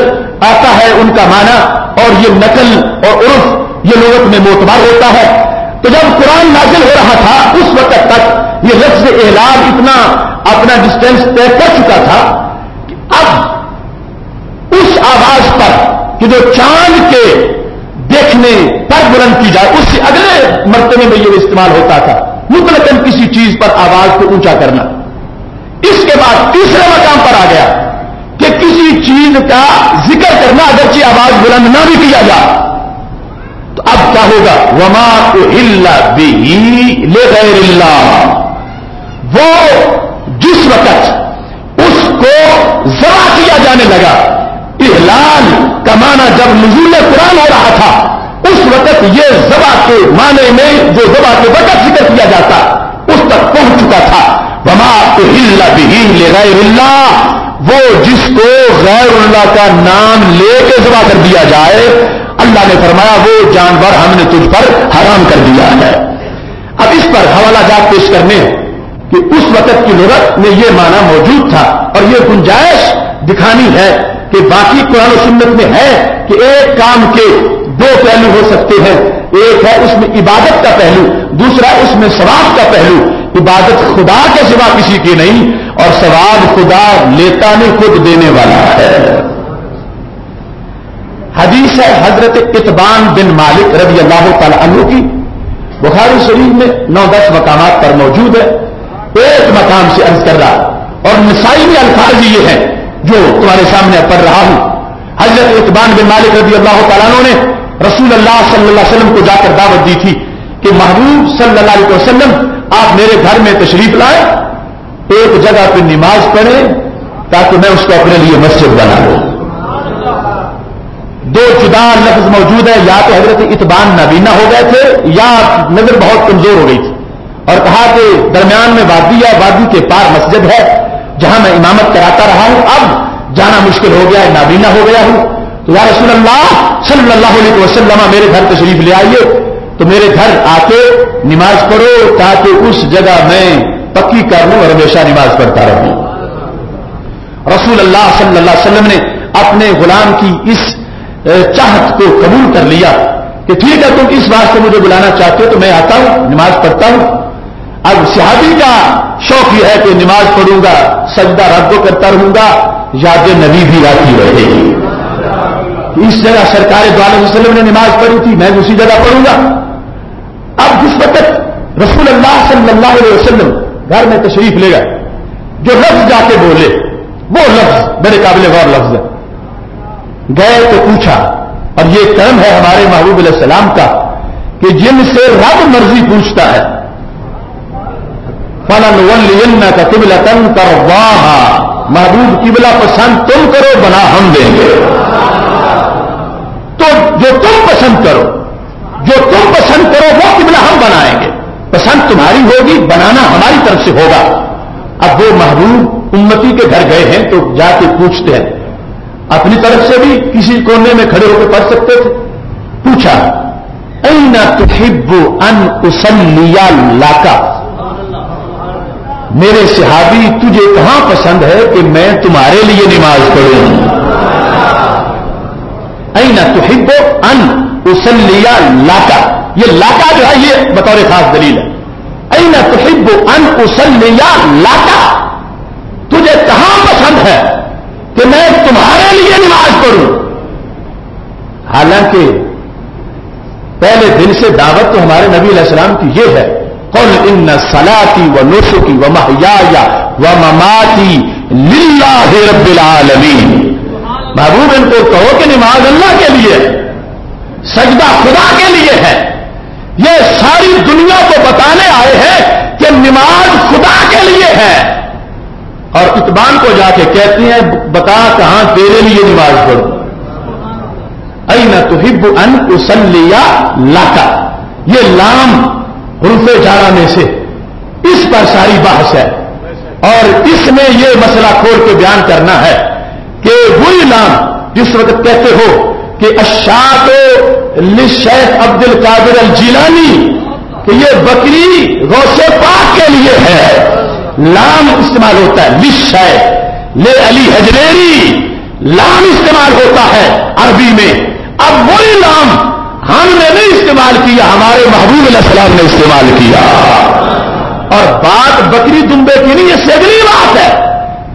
आता है उनका माना और ये नकल और उर्फ़ ये लोगत में मोतबार होता है। तो जब कुरान नाजिल हो रहा था, उस वक्त तक ये लफ्ज एलान इतना अपना डिस्टेंस तय कर चुका था कि अब उस आवाज़ पर कि जो चाँद के देखने पर बुलंद की जाए, उससे अगले मर्तबे में यह इस्तेमाल होता था। मुतलकन किसी चीज़ पर आवाज़ को ऊँचा करना। इसके बाद तीसरे मकाम पर आ गया कि किसी चीज़ का ज़िक्र करना, अगरची आवाज़ बुलंद ना भी किया जा तो अब क्या होगा? वमा इल्ला बिही ले गैरिल्ला वो जिस वक्त उसको जरा किया जाने लगा इहलाल कमाना जब नजूल कुरान हो रहा था, उस वक्त ये जबा के माने में, जो जबा के वक्त ज़िक्र किया जाता, उस तक पहुँच चुका था। वमा तो हिल्ला बिहीन ले गैरिल्ला वो जिसको गैरुल्लाह का नाम लेके जबा कर दिया जाए, अल्लाह ने फरमाया, वो जानवर हमने तुझ पर हराम कर दिया है। अब इस पर हवाला जात पेश करने कि उस वक्त की ज़रूरत में यह माना मौजूद था और यह गुंजाइश दिखानी है कि बाकी कुरान सुन्नत में है कि एक काम के दो पहलू हो सकते हैं। एक है उसमें इबादत का पहलू, दूसरा उसमें सवाब का पहलू। इबादत खुदा के सिवा किसी की नहीं और सवाब खुदा लेता नहीं, खुद देने वाला है। हदीस है हज़रत इतबान बिन मालिक रबी अल्लाह तु की। बुखारी शरीफ में नौ दस मकाम पर मौजूद है। एक मकाम से अर्ज़ कर रहा। और मिसाई में अल्फाज ये है जो तुम्हारे सामने पढ़ रहा हूँ। हज़रत इकबान बिन मालिक रबी अल्लाह तला ने रसूल अल्लाह सल्लल्लाहु अलैहि को जाकर दावत दी थी कि, महबूब सल्लल्लाहु अलैहि आप मेरे घर में तशरीफ़ लाए, एक जगह पर नमाज़ पढ़े, ताकि मैं उसको अपने लिए मस्जिद बना लू। दो जुदा लफ्ज मौजूद है। या तो हज़रत इतबान नबीना हो गए थे, या नज़र बहुत कमज़ोर हो गई थी। और कहा कि, दरमियान में वादी या वादी के पार मस्जिद है जहाँ मैं इमामत कराता रहा हूँ, अब जाना मुश्किल हो गया है नाबीना हो गया हूँ। तो या रसूल अल्लाह सल्लल्लाहु अलैहि वसल्लम, मेरे घर तशरीफ़ ले आइए। तो मेरे घर आके नमाज़ पढ़ो, ताकि उस जगह मैं पक्की कर लूँ और हमेशा नमाज़ पढ़ता रहूँ। रसूल अल्लाह सल्लल्लाहु अलैहि वसल्लम ने अपने गुलाम की इस चाहत को कबूल कर लिया कि ठीक है, तुम इस बात से मुझे बुलाना चाहते हो तो मैं आता हूँ, नमाज़ पढ़ता हूँ। अब शहादी का शौक यह है कि नमाज़ पढ़ूँगा, सजदा रद्द करता रहूँगा, याद नबी भी आती रहेगी। इस जगह सरकार द्वारा ने नमाज़ पढ़ी थी, मैं उसी जगह पढ़ूँगा। अब जिस वक्त रसूल अल्लाह सल्लल्लाहु अलैहि वसल्लम घर में तशरीफ़ ले गए। जो लफ्ज जाके बोले, वो लफ्ज मेरे काबिल गौर लफ्ज है। गए तो पूछा, और ये कर्म है हमारे महबूब सलाम का, कि जिनसे रब मर्ज़ी पूछता है फलन का किबलतन कर महबूब किबला पसंद तुम करो, बना हम देंगे। तो जो तुम पसंद करो, जो तुम पसंद करो, वो किबला हम बनाएँगे। पसंद तुम्हारी होगी, बनाना हमारी तरफ़ से होगा। अब वो महबूब उन्नति के घर गए हैं तो जाके पूछते हैं। अपनी तरफ़ से भी किसी कोने में खड़े होकर पढ़ सकते थे? पूछा, ऐना तुहिब्बु अन उसलिया लाका? मेरे सिहाबी, तुझे कहाँ पसंद है कि मैं तुम्हारे लिए नमाज़ पढ़ूं? ऐना तुहिब्बु अन उसलिया लाका ये लाका जो है, ये बतौर खास दलील है। ऐना तुहिब्बु अन उसलिया लाका तुझे कहाँ पसंद है कि मैं तुम्हारे लिए नमाज़ पढ़ूं? हालाँकि, पहले दिन से दावत तो हमारे नबी अलैहिस्सलाम की यह है कौल इन सलाती व नुसुकी व महया व ममाती लिल्ला रब्बिल आलमीन महबूब इनको कहो कि नमाज़ अल्लाह के लिए सजदा खुदा के लिए है ये सारी दुनिया को बताने आए हैं कि नमाज़ खुदा के लिए है और इतबान को जाके कहती हैं बता कहाँ तेरे लिए नमाज़ पढ़ू अई न तुहिब अन उसलिया लाका ये लाम रुफे जाड़ा से। इस पर सारी बहस है। और इसमें यह मसला खोल के बयान करना है कि वही लाम जिस वक्त कहते हो कि अशात शेख अब्दुल कादिर अल जिलानी कि ये बकरी गौसे पाक के लिए है। लाम इस्तेमाल होता है लिशै ले अली हजरेरी लाम इस्तेमाल होता है अरबी में। अब वही लाम हमने नहीं इस्तेमाल किया, हमारे महबूब सलाम ने इस्तेमाल किया। और बात बकरी दुम्बे की नहीं, ये सगली बात है।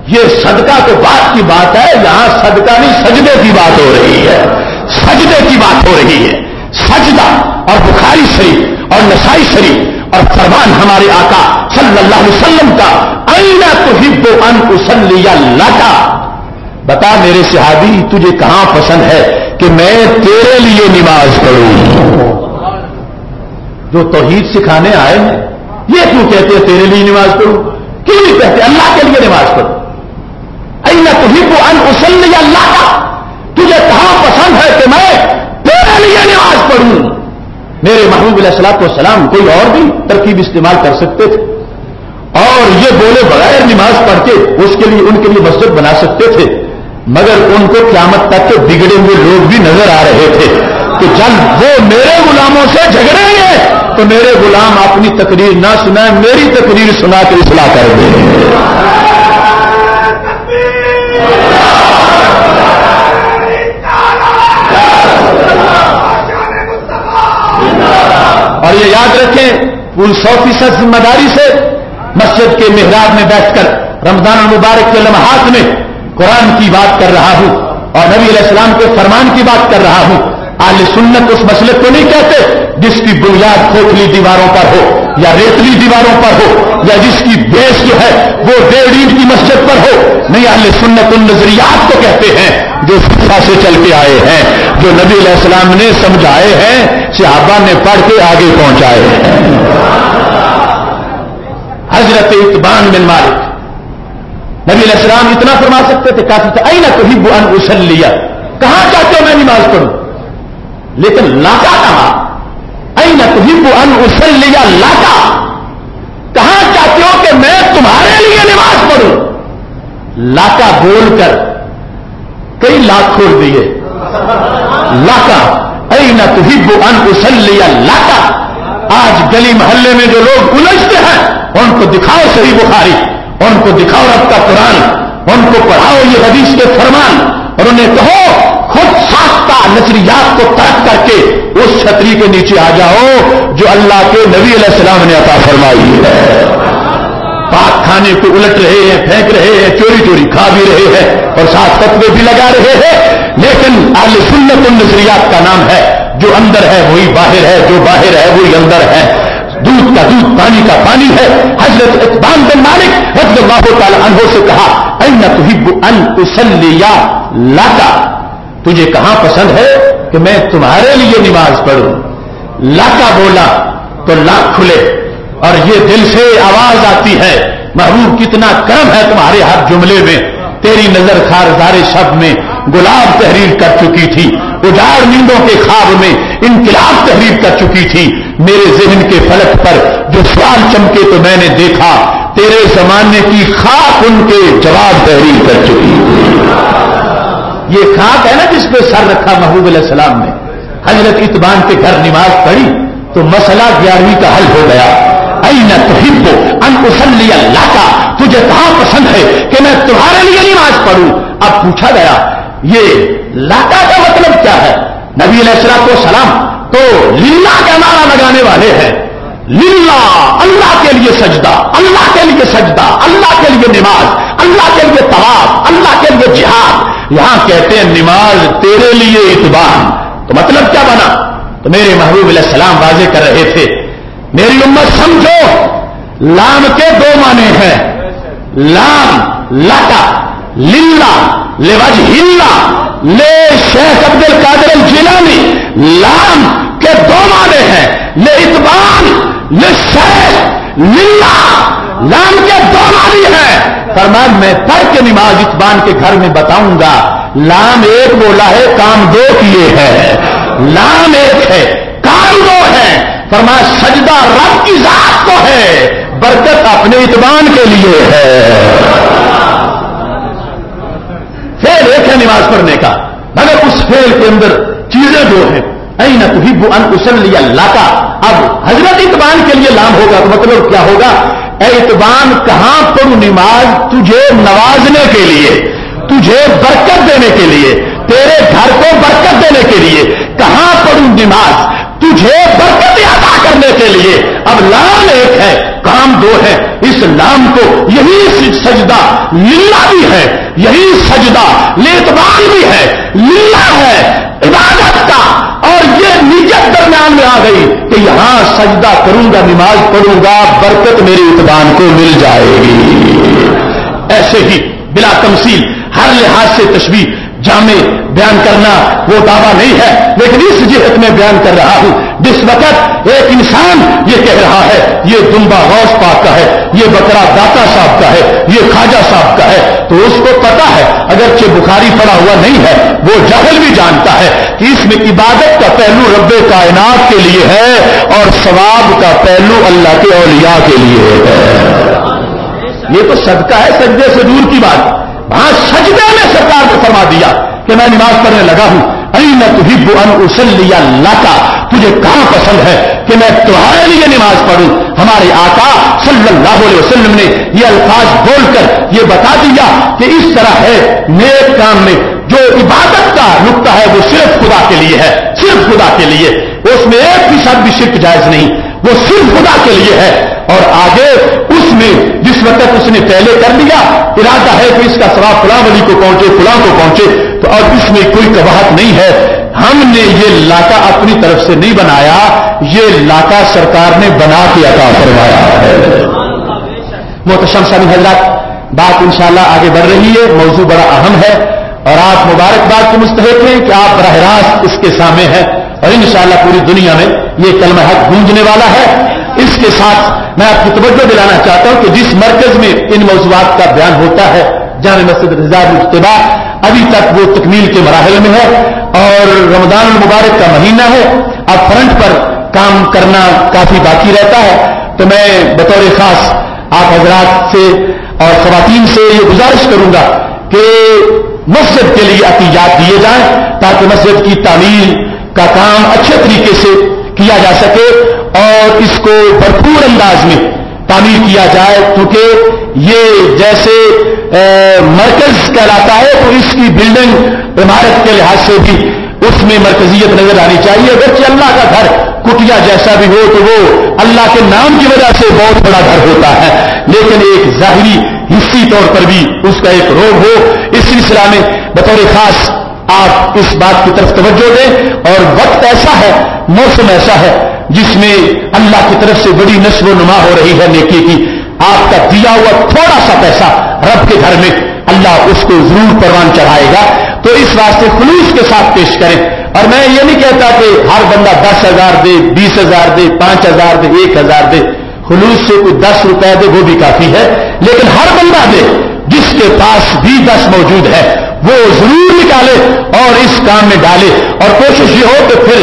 ये सदका तो बात की बात है, यहाँ सदका नहीं, सजदे की बात हो रही है। सजदे की बात हो रही है। सजदा और बुखारी शरीफ और नसाई शरीफ और फरमान हमारे आका वसल्लम का आईना तो हिब्बो अन उसलिया लाटा बता मेरे सिहाबी, तुझे कहाँ पसंद है कि मैं तेरे लिए नमाज़ पढ़ू? जो तोहीद सिखाने आए हैं, ये क्यों कहते हैं, तेरे लिए नमाज़ पढ़ू? क्यों नहीं कहते, अल्लाह के लिए नमाज़ पढ़ू? अना तुहिब अन उसलिया लाटा तुझे कहाँ पसंद है कि मैं तेरे लिए नमाज़ पढ़ू? मेरे महबूब सलाम कोई और भी तरकीब इस्तेमाल कर सकते थे? और ये बोले बगैर नमाज़ पढ़ के उसके लिए, उनके लिए मस्जिद बना सकते थे? मगर उनको क्यामत तक के बिगड़े हुए लोग भी नज़र आ रहे थे कि जब वो मेरे गुलामों से झगड़ेंगे तो मेरे गुलाम अपनी तकरीर ना सुनाए, मेरी तकरीर सुना के इसलाह कर देंगे और ये याद रखें पूरी सौ फ़ीसद ज़िम्मेदारी से मस्जिद के मेहराब में बैठकर रमज़ान मुबारक के लम्हात में कुरान की बात कर रहा हूँ और नबी अलैहिस्सलाम के फरमान की बात कर रहा हूँ। आल सुन्नत उस मसले को नहीं कहते जिसकी बुनियाद खोखली दीवारों पर हो या रेतली दीवारों पर हो या जिसकी बेस जो है वो डेढ़ ईट की मस्जिद पर हो। नहीं, आल सुन्नत उन नजरियात को कहते हैं जो शिक्षा से चल के आए हैं, जो नबी अलैहिस्सलाम ने समझाए हैं, सिहाबा ने पढ़ के आगे पहुँचाए हैं। हज़रत इतबान बिन मालिक नबी अलैहिस्सलाम इतना फरमा सकते थे, काफ़ी था। आई ना कभी बुआन उसल लिया कहाँ चाहते हो मैं नमाज़ पढ़ू? लेकिन लाका कहा? आई न तुहिब अन उसल लिया लाका कहाँ चाहते हो कि मैं तुम्हारे लिए नमाज़ पढ़ू? लाका बोलकर कई लाख खोल दिए। लाका आई न तुहिब अन उसल लिया लाका आज गली मोहल्ले में जो लोग उलझते हैं, उनको दिखाओ सही बुखारी। उनको दिखाओ आपका कुरान, उनको पढ़ाओ ये हदीस के फरमान, और उन्हें कहो, खुद साख्ता नजरियात को तर्क करके उस छतरी के नीचे आ जाओ, जो अल्लाह के नबी सलाम ने अता फरमाई है। पाक खाने को उलट रहे हैं, फेंक रहे हैं चोरी चोरी खा भी रहे हैं, और साथ तत्वे भी लगा रहे हैं। लेकिन आल सुन्नत नजरियात का नाम है, जो अंदर है वही बाहर है, जो बाहर है वही अंदर है। दूध का दूध पानी का पानी है। हज़रत इतबान बिन मालिक रजल्लाह अनहो से कहा अन तुहिब अन उसलिया लाका तुझे कहाँ पसंद है कि मैं तुम्हारे लिए नमाज़ पढ़ू? लाका बोला तो लाख खुले, और ये दिल से आवाज़ आती है, महबूब कितना कम है तुम्हारे हर जुमले में, तेरी नज़र खारदारे शब्द में गुलाब तहरीर कर चुकी थी, उजाड़ नींदों के खाब में इनकलाब तहरीर कर चुकी थी। मेरे जहन के फलक पर जो सवाल चमके तो मैंने देखा, तेरे जमाने की खाक उनके जवाब तहरीर कर चुकी। ये खाक है ना जिस पे सर रखा महबूब सलाम ने? हज़रत इतबान के घर नमाज़ पढ़ी तो मसला ग्यारहवीं का हल हो गया। तो हिब्बो अन उसल्ली अल्लाह का, तुझे कहाँ पसंद है कि मैं तुम्हारे लिए नमाज़ पढ़ू? अब पूछा गया ये लाका का मतलब क्या है? नबी को सलाम तो लीला का नारा लगाने वाले हैं। लीला अल्लाह के लिए सजदा, अल्लाह के लिए सजदा, अल्लाह के लिए नमाज़, अल्लाह के लिए तवाब अल्लाह के लिए जिहाद। यहाँ कहते हैं, नमाज़ तेरे लिए इतबान। तो मतलब क्या बना? तो मेरे महबूब सलाम वाजे कर रहे थे, मेरी उम्मत समझो, लाम के दो माने हैं। लाम लाटा लिल्ला लेवज हिल्ला, ले शेख अब्दुल कादिर जिलानी, लाम के दो माने हैं, ले इतबान, ले शेख लिल्ला लाम के दो मानी है। फरमान, मैं पढ़ के नमाज़ इतबान के घर में बताऊँगा, लाम एक बोला है, काम दो किए हैं। लाम एक है, काम दो है। फरमा सजदा रब की जात को है, बरकत अपने इतबान के लिए है। फेल एक है नमाज़ पढ़ने का। मगर उस फेल के अंदर चीज़ें दो हैं ऐ न तुहिब अन उसल लिया लाका अब हज़रत इतबान के लिए लाम होगा तो मतलब क्या होगा? इतबान कहाँ पढ़ू नमाज़ तुझे नवाजने के लिए, तुझे बरकत देने के लिए, तेरे घर को बरकत देने के लिए, कहाँ पढ़ू नमाज़? तुझे बरकत अदा करने के लिए। अब लाम एक है काम दो है। इस नाम को यही सजदा। लीला भी है, यही सजदा। लेतबान भी है लीला है, इबादत का। और ये निजत दरम्यान में आ गई कि यहाँ सजदा करूँगा, नमाज़ पढ़ूँगा, बरकत मेरे इतबान को मिल जाएगी। ऐसे ही बिला तमसील हर लिहाज से तस्वीर जामे बयान करना वो दावा नहीं है। लेकिन इस जिहत में बयान कर रहा हूँ, जिस वक्त एक इंसान ये कह रहा है, ये दुम्बा गौस पाक का है, ये बकरा दाता साहब का है, ये खाजा साहब का है तो उसको पता है, अगरचे बुखारी पड़ा हुआ नहीं है, वो जहल भी जानता है कि इसमें इबादत का पहलू रब कायनात के लिए है और सवाब का पहलू अल्लाह के औलिया के लिए है। ये तो सदका है, सजदे से दूर की बात। वहाँ सजदे में सरकार ने फरमा दिया कि मैं नमाज़ पढ़ने लगा हूँ। अई न तुहिब अन उसल लिया लाका तुझे कहाँ पसंद है कि मैं तुम्हारे लिए नमाज़ पढ़ूं? हमारे आका सल्लल्लाहु अलैहि वसल्लम ने ये अल्फाज बोलकर ये बता दिया कि इस तरह है नेक काम में जो इबादत का नुकता है, वो सिर्फ़ खुदा के लिए है, सिर्फ़ खुदा के लिए। उसमें एक शब्द भी शिरक जायज़ नहीं। वो सिर्फ़ खुदा के लिए है। और आगे उसमें जिस वक्त उसने पहले कर लिया, इरादा है कि इसका सवाब फुला वली को पहुँचे, फुला को पहुँचे तो अब इसमें कोई कबाहत नहीं है। हमने ये लाका अपनी तरफ़ से नहीं बनाया, ये लाका सरकार ने बना के अता करवाया है। मोहतशम सानी हजरात, बात इंशाला आगे बढ़ रही है, मौजू बड़ा अहम है, और आप मुबारकबाद के मुस्तक हैं कि आप बरह रास्त इसके सामने हैं। और इंशाल्लाह पूरी दुनिया में ये कलम हक गूंजने वाला है। इसके साथ मैं आपकी तवज्जो दिलाना चाहता हूँ कि जिस मरकज में इन मौजूद का बयान होता है, जान मस्जिद रिजाब अभी तक वो तकमील के मराहल में है और रमदान मुबारक का महीना है। अब फ्रंट पर काम करना काफ़ी बाकी रहता है। तो मैं बतौर खास आप हजरात से और खातन से ये गुजारिश करूँगा कि मस्जिद के लिए अतियात दिए जाए ताकि मस्जिद की तामील का काम अच्छे तरीके से किया जा सके और इसको भरपूर अंदाज में तामीर किया जाए, क्योंकि ये जैसे मरकज कहलाता है तो इसकी बिल्डिंग इमारत के लिहाज से भी उसमें मरकजियत नज़र आनी चाहिए। अगर अल्लाह का घर कुटिया जैसा भी हो तो वो अल्लाह के नाम की वजह से बहुत बड़ा घर होता है। लेकिन एक जाहिरी हिस्सी तौर पर भी उसका एक रोग हो। इस सिलसिला में बतौर खास आप इस बात की तरफ़ तवज्जो दें और वक्त ऐसा है, मौसम ऐसा है, जिसमें अल्लाह की तरफ़ से बड़ी नस्व नुमा हो रही है नेकी की। आपका दिया हुआ थोड़ा सा पैसा रब के घर में अल्लाह उसको ज़रूर परवान चढ़ाएगा। तो इस वास्ते खुलूस के साथ पेश करें। और मैं ये नहीं कहता कि हर बंदा दस हज़ार दे, बीस हज़ार दे, पाँच हज़ार दे, एक हज़ार दे। खुलूस से कोई दस रुपए दे, वो भी काफ़ी है। लेकिन हर बंदा दे जिसके पास भी दस मौजूद है, वो ज़रूर निकाले और इस काम में डाले। और कोशिश ये हो कि फिर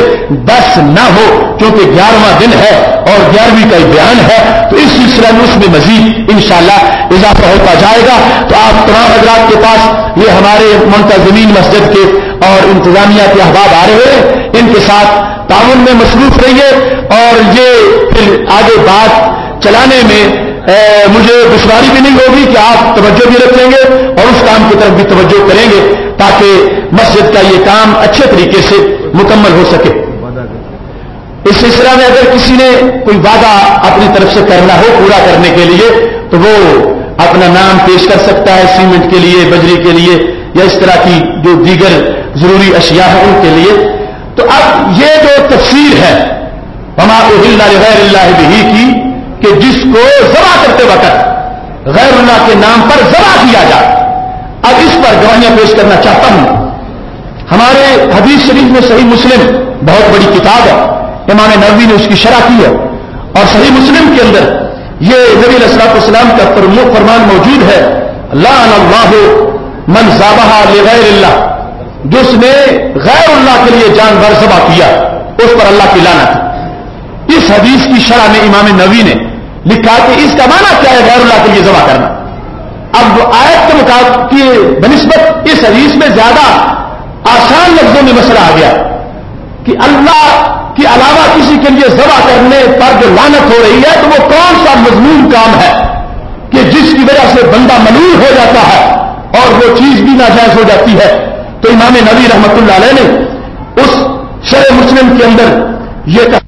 दस न हो, क्योंकि ग्यारहवा दिन है और ग्यारहवीं का बयान है तो इस सिलसिला में उसमें मजीद इंशाला इजाफा होता जाएगा। तो आप तमाम हजरात के पास ये हमारे मुंतजमीन मस्जिद के और इंतजामिया के अहबाब आ रहे हैं, इनके साथ ताउन में मसरूफ रहिए। और ये फिर आगे बात चलाने में ए, मुझे दुश्वारी भी नहीं होगी कि आप तवज्जो भी रखेंगे और उस काम की तरफ़ भी तवज्जो करेंगे ताकि मस्जिद का ये काम अच्छे तरीके से मुकम्मल हो सके। इस सिलसिला में अगर किसी ने कोई वादा अपनी तरफ़ से करना हो पूरा करने के लिए तो वो अपना नाम पेश कर सकता है सीमेंट के लिए बजरी के लिए या इस तरह की जो दीगर ज़रूरी अशिया है उनके लिए। तो अब ये जो तफसीर है हमा गैर भी की कि जिसको जबा करते वक्त गैरुल्लाह के नाम पर जबा किया जाए। अब इस पर गवाहियाँ पेश करना चाहता हूँ। हमारे हदीस शरीफ में सही मुस्लिम बहुत बड़ी किताब है। इमाम नबी ने उसकी शरह की है। और सही मुस्लिम के अंदर ये नबी असलाम का प्रमुख फरमान मौजूद है अल्लाह मन जाबहा गैर जिसने गैर अल्लाह के लिए जानवर जबा किया, उस पर अल्लाह की लाना थी इस हदीस की शरह में इमाम नबी ने लिखा कि इसका माना क्या है गैरुल्लाह के लिए जमा करना। अब आयत के मुताबिक बनस्बत इस हदीस में ज़्यादा आसान लफ्जों में मसला आ गया कि अल्लाह के अलावा किसी के लिए जमा करने पर जो लानत हो रही है तो वो कौन सा मजमून काम है कि जिसकी वजह से बंदा मलूल हो जाता है और वो चीज़ भी नाजायज हो जाती है। तो इमाम नबी रहमत ने उस शर मुस्लिम के अंदर यह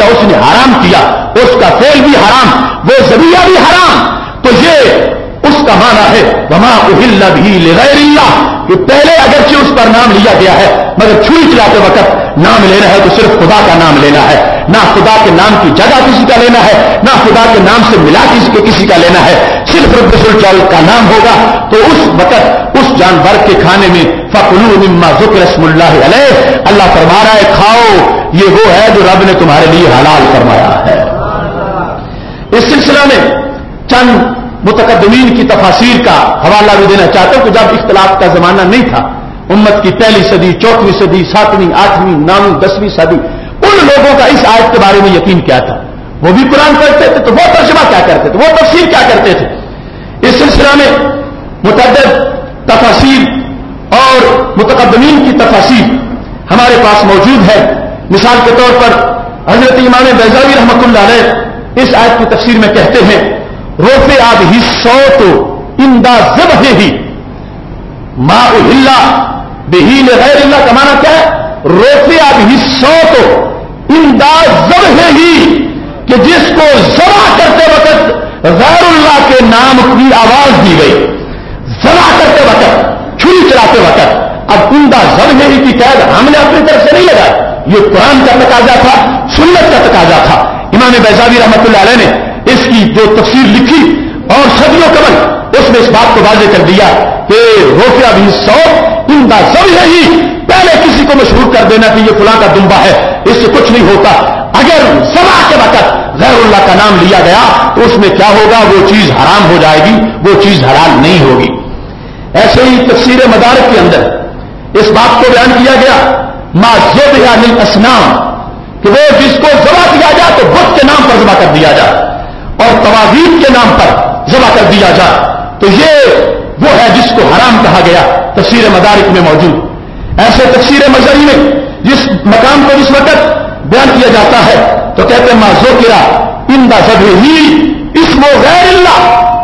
किया उसने हराम किया, उसका फेल भी हराम, वो जबिया भी हराम तो ये उसका माना है, वमा उहिल्ला भी लेगा कि पहले अगरचे उस नाम लिया गया है, मगर छुरी चलाते वक्त नाम लेना है तो सिर्फ़ खुदा का नाम लेना है, ना खुदा के नाम की जगह किसी का लेना है, ना खुदा के नाम से मिला किसी के किसी का लेना है, सिर्फ़ रब्बुल का नाम होगा तो उस वक्त उस जानवर के खाने में फकलू निम्मा जुक्र रसमुल्ला अल्लाह फरमा रहा है, खाओ ये वो है जो रब ने तुम्हारे लिए हलाल फरमाया है। इस सिलसिला में चंद मुतकदमीन की तफासिर का हवाला भी देना चाहता हूँ कि जब इख्तलाफ का जमाना नहीं था, उम्मत की पहली सदी चौथवीं सदी, सातवीं, आठवीं, नौवीं, दसवीं सदी, उन लोगों का इस आयत के बारे में यकीन क्या था? वो भी कुरान पढ़ते थे तो वो तर्जमा क्या करते थे? वो तफसीर क्या करते थे? इस सिलसिला में मुतद तफासिर और मुतकदमीन की तफासिर हमारे पास मौजूद है। मिसाल के तौर पर हज़रत इमाम बैजावी रहमत इस आयत की तफसीर में कहते हैं रोफे आब हिस्सो तो इंदा जब है ही। मा उहिल्ला बेहील का माना क्या है? रोफे आब हिस्सो तो इंदा जब है ही कि जिसको जरा करते वक्त गैरुल्लाह के नाम की आवाज़ दी गई। जरा करते वक्त, छुरी चलाते वक्त। अब उमदा जब है ही की कैद हमने अपनी तरफ़ से नहीं लगाई। ये कुरान का तकाजा था, सुन्नत का तकाजा था। इमाम बैजावी रहमत ने इसकी जो तफसीर लिखी और सदियों कबल उसने इस बात को वाजे कर दिया कि रोफिया भी सौ इनका सब ही पहले किसी को मशहूर कर देना कि ये फुला का दुम्बा है, इससे कुछ नहीं होता। अगर समा के वक्त गैरुल्लाह का नाम लिया गया तो उसमें क्या होगा? वो चीज़ हराम हो जाएगी, वो चीज़ हराम नहीं होगी। ऐसे ही तफसीर मदारक के अंदर इस बात को बयान किया गया माजिद या असनाम, कि वो जिसको जबा किया जाए तो बुत के नाम पर जबा कर दिया जाए और तवाजीब के नाम पर जबा कर दिया जाए तो ये वो है जिसको हराम कहा गया, तफसीर मदारिक में मौजूद। ऐसे तफसीर मजहरी में जिस मकाम को जिस वक्त बयान किया जाता है तो कहते हैं माजो किरा इंदा जब ही इसमो गैर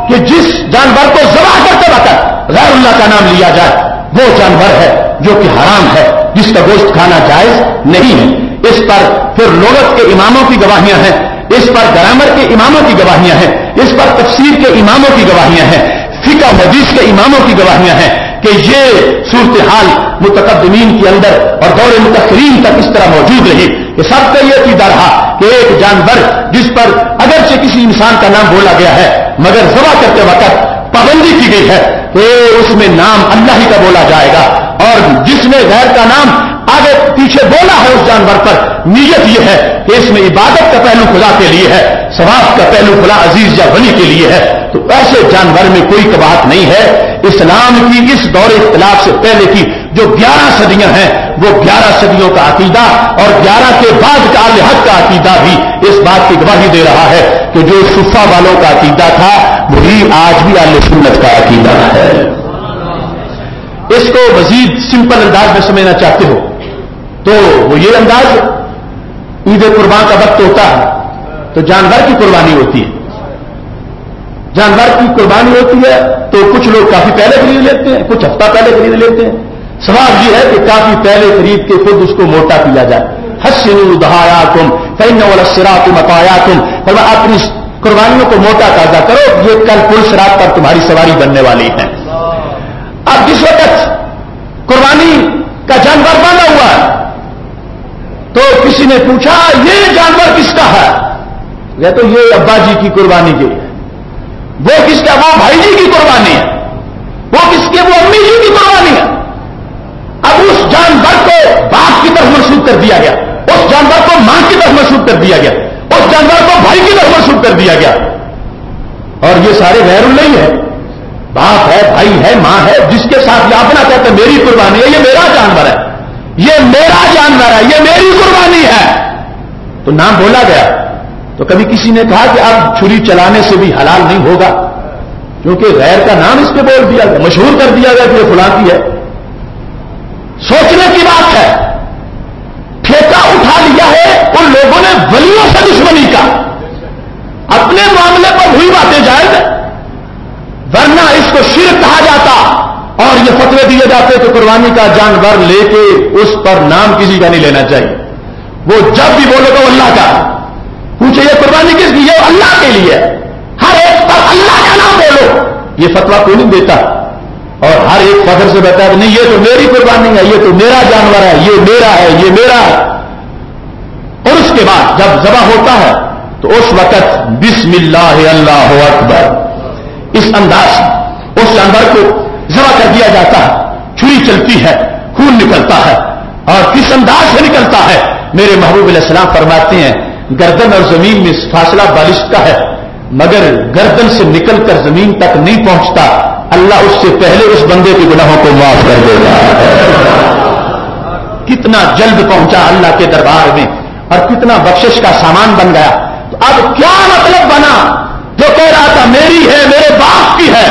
कि जिस जानवर को जबा करते वक्त गैर का नाम लिया जाए। वो जानवर है जो कि हराम है, जिसका गोश्त खाना जायज़ नहीं है। इस पर फिर लोगत के इमामों की गवाहियाँ हैं, इस पर ग्रामर के इमामों की गवाहियाँ हैं, इस पर तफसीर के इमामों की गवाहियाँ हैं, फिका हदीस के इमामों की गवाहियाँ हैं कि ये सूरत हाल मुतकदमीन के अंदर और दौरे मुतरीन तक इस तरह मौजूद रही कि सबका यह अकीदा रहा कि एक जानवर जिस पर अगर से किसी इंसान का नाम बोला गया है, मगर जबा करते वक्त पाबंदी की गई है कि उसमें नाम अल्लाह ही का बोला जाएगा। और जिसने गैर का नाम आगे पीछे बोला है उस जानवर पर, नीयत यह है कि इसमें इबादत का पहलू खुदा के लिए है, सवाब का पहलू खुदा अज़ीज़ या बनी के लिए है। तो ऐसे जानवर में कोई कबात नहीं है। इस्लाम की इस दौरे इख्तलाफ से पहले की जो ग्यारह सदियाँ हैं, वो ग्यारह सदियों का अकीदा और ग्यारह के बाद का हक का अकीदा भी इस बात की गवाही दे रहा है कि जो सुफा वालों का अकीदा था, वही आज भी आल सुन्नत का अकीदा है। इसको मजीद सिंपल अंदाज में समझना चाहते हो? तो वो ये अंदाज, ईद कुर्बान का वक्त होता है तो जानवर की कुर्बानी होती है। जानवर की कुर्बानी होती है तो कुछ लोग काफ़ी पहले खरीद लेते हैं, कुछ हफ़्ता पहले खरीद लेते हैं। सवाल यह है कि काफ़ी पहले खरीद के खुद उसको मोटा किया जाए। हसन दहाया तुम फ़ैन वाला सिरा तुम अताया तुम पर अपनी कुर्बानियों को मोटा ताज़ा करो, ये कल पुल शराब पर तुम्हारी सवारी बनने वाली है। अब जिस वक्त कुर्बानी का जानवर बना हुआ है तो किसी ने पूछा, ये जानवर किसका है? या तो ये अब्बा जी की कुर्बानी के वो किसका, वो भाई जी की कुर्बानी है। वो किसके, वो अम्मी जी की कुर्बानी है। अब उस जानवर को बाप की तरफ़ मनसूख कर दिया गया। उस जानवर को माँ की तरफ़ मनसूख कर दिया गया। उस जानवर को भाई की तरफ़ मनसूख कर दिया गया। और ये सारे गैर नहीं है। बाप है, भाई है, माँ है, जिसके साथ ये अपना कहते मेरी कुर्बानी है, ये मेरा जानवर है। ये मेरा जानवर है, ये मेरी कुर्बानी है। तो नाम बोला गया। तो कभी किसी ने कहा कि अब छुरी चलाने से भी हलाल नहीं होगा? क्योंकि गैर का नाम इस पर बोल दिया गया, मशहूर कर दिया गया कि ये फुला है। सोचने की बात है। ठेका उठा लिया है उन लोगों ने वलियों से दुश्मनी का। अपने मामले पर हुई बातें जायज़ वरना इसको शिर कहा जाता और ये फतवे दिए जाते तो कुर्बानी का जानवर लेके उस पर नाम किसी का नहीं लेना चाहिए। वो जब भी बोले तो अल्लाह का। पूछे, ये कुर्बानी किसकी? ये अल्लाह के लिए हर एक पर अल्लाह का नाम बोलो ये फतवा कोई नहीं देता? और हर एक फखर से बताया नहीं, ये तो मेरी कुर्बानी है, ये तो मेरा जानवर है, ये मेरा है, ये मेरा है। और उसके बाद जब जबा होता है तो उस वक्त बिस्मिल्लाह अल्लाह अकबर, इस अंदाज उस जानवर को जमा कर दिया जाता है, छुरी चलती है, खून निकलता है, और किस अंदाज से निकलता है? मेरे महबूब सलाम फरमाते हैं, गर्दन और ज़मीन में फासला बालिश का है, मगर गर्दन से निकलकर ज़मीन तक नहीं पहुँचता। अल्लाह उससे पहले उस बंदे के गुनाहों को माफ़ कर देगा। कितना जल्द पहुँचा अल्लाह के दरबार में और कितना बख्शिश का सामान बन गया। तो अब क्या मतलब बना? जो कह रहा था, मेरी है, मेरे बाप की है।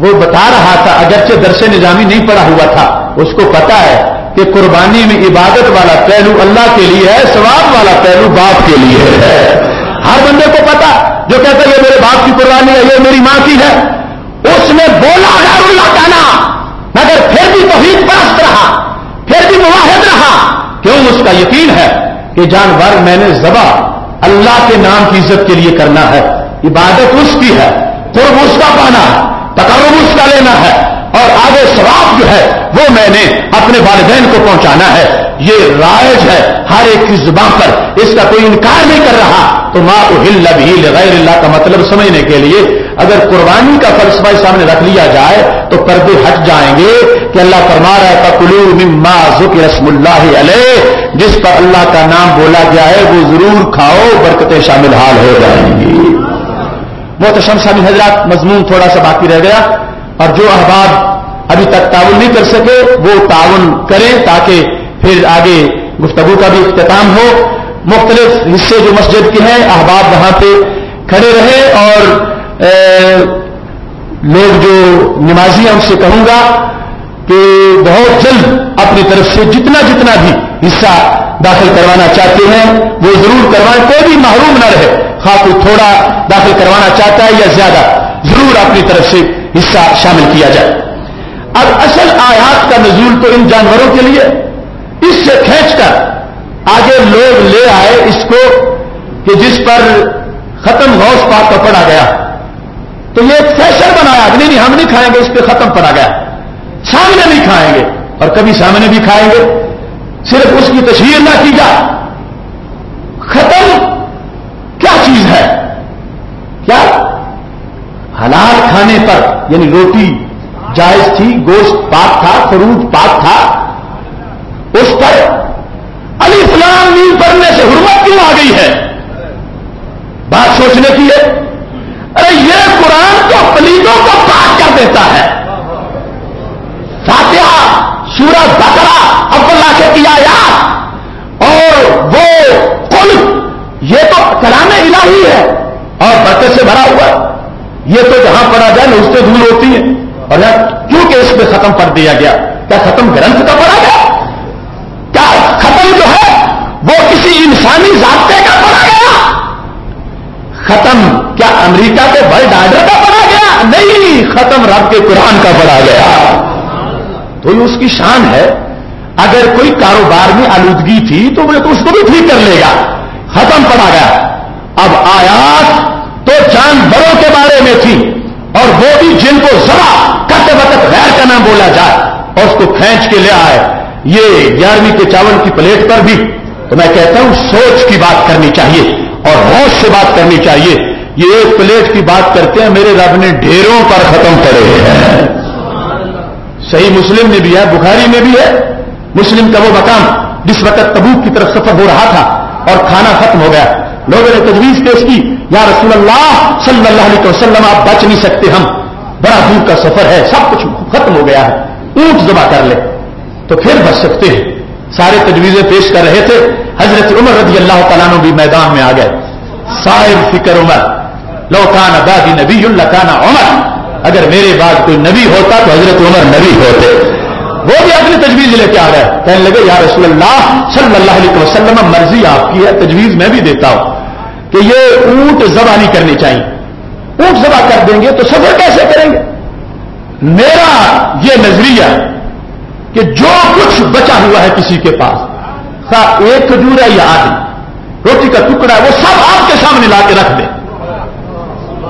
वो बता रहा था, अगरचे दरस निजामी नहीं पड़ा हुआ था। उसको पता है कि कुर्बानी में इबादत वाला पहलू अल्लाह के लिए है, सवाब वाला पहलू बाप के लिए है। हर बंदे को पता, जो कहता है, ये मेरे बाप की कुर्बानी है, ये मेरी माँ की है। उसने बोला है अल्लाह का नाम मगर फिर भी तोहीद परस्त रहा, फिर भी मुवाहिद रहा। क्यों? उसका यकीन है कि जानवर मैंने जबा अल्लाह के नाम की इज़्ज़त के लिए करना है। इबादत उसकी है, कुर्ब उसका पाना है, तकर्रब उसका लेना है। और आगे सवाब जो है, वो मैंने अपने वालदेन को पहुंचाना है। ये रायज है हर एक की ज़ुबान पर। इसका कोई इनकार नहीं कर रहा। तो माँ भी गैर का मतलब समझने के लिए अगर कुर्बानी का फलसफा सामने रख लिया जाए तो पर्दे हट जाएँगे कि अल्लाह फरमा रहा है ककुलू मिम्मा जुक रसमुल्ला जिस पर अल्लाह का नाम बोला गया है, वो ज़रूर खाओ, बरकतें शामिल हाल हो जाएँगी। मोहतशम शामी हजरात मजमून थोड़ा सा बाकी रह गया, और जो अहबाब अभी तक ताउन नहीं कर सके, वो ताउन करें, ताकि फिर आगे गुफ्तगु का भी इख्ताम हो। मुख्तलिफ़ हिस्से जो मस्जिद के हैं, अहबाब वहाँ पे खड़े रहे, और लोग जो नमाजी हैं, उनसे कहूँगा कि बहुत जल्द अपनी तरफ़ से जितना जितना भी हिस्सा दाखिल करवाना चाहते हैं, वो ज़रूर करवाएँ। कोई भी महरूम न रहे। खा कोई थोड़ा दाखिल करवाना चाहता है या ज़्यादा, ज़रूर अपनी तरफ़ से हिस्सा शामिल किया जाए। अब असल आयात का नजूल तो इन जानवरों के लिए। इससे खींचकर आगे लोग ले आए इसको कि जिस पर खत्म गौस पाक का पड़ा गया। तो ये एक फ़ैशन बनाया। नहीं नहीं, हम नहीं खाएँगे इस पर खत्म पड़ा गया। सामने भी खाएँगे, और कभी सामने भी खाएँगे। सिर्फ़ उसकी तस्वीर ना की जा। खत्म। क्या चीज़ है? क्या? हलाल खाने पर, यानी रोटी, जायज़ थी, गोश्त, पाक था, फ्रूट, पाक था, उस पर अली फलाम नींद पढ़ने से हुरमत क्यों आ गई है? बात सोचने की है। कुरान तो पलीदों को पाक कर देता है। फातिहा सूरज बकरा, अब्दुल्ला से किया याद और वो कुल, ये तो कलाम इलाही है। और बरकत से भरा हुआ ये तो जहाँ पढ़ा जाए ना उससे धूल होती है। और क्योंकि इस पर खत्म कर दिया गया? क्या खत्म ग्रंथ का पढ़ा गया? क्या खत्म जो है, वो किसी इंसानी जबते का पढ़ा गया? खत्म क्या अमेरिका के वर्ल्ड आर्डर का गया नहीं खत्म रब के कुरान का पढ़ा गया। तो ये उसकी शान है। अगर कोई कारोबार में आलूदगी थी तो वो तो उसको भी ठीक कर लेगा। खत्म पड़ा गया। अब आयात तो जानवरों के बारे में थी, और वो भी जिनको जरा करते वक्त गैर का नाम बोला जाए, और उसको खींच के ले आए। ये ग्यारहवीं के चावल की प्लेट पर भी तो मैं कहता हूँ, सोच की बात करनी चाहिए, और होश से बात करनी चाहिए। ये एक प्लेट की बात करते हैं, मेरे रब ने ढेरों पर खत्म करे हैं। सही मुस्लिम में भी है, बुखारी में भी है। मुस्लिम का वो मकाम जिस वक्त तबूक की तरफ़ सफ़र हो रहा था और खाना खत्म हो गया। लोगों ने तजवीज पेश की, या रसूल अल्लाह सल्लल्लाहु अलैहि वसल्लम, आप बच नहीं सकते हम। बड़ा दूर का सफ़र है, सब कुछ खत्म हो गया है। ऊँट जमा कर ले। तो फिर बच सकते हैं। सारे तजवीजें पेश कर रहे थे। हज़रत उमर रज़ी अल्लाह तला भी मैदान में आ गए। साहिब फ़िक्र उमर लौकाना दादी नबी लकाना उमर। अगर मेरे बाद कोई नबी होता तो हज़रत उमर नबी होते। वो भी अपनी तजवीज लेके आ गए कहने लगे यार रसुल्लाह सल्लल्लाहु अलैहि वसल्लम, मर्ज़ी आपकी है, तजवीज मैं भी देता हूँ कि ये ऊँट जबा नहीं करनी चाहिए। ऊँट जबा कर देंगे तो सफ़र कैसे करेंगे? मेरा ये नज़रिया कि जो कुछ बचा हुआ है किसी के पास खा एक खजूर है या आदि, रोटी का टुकड़ा है वो सब आपके सामने ला के रख दे।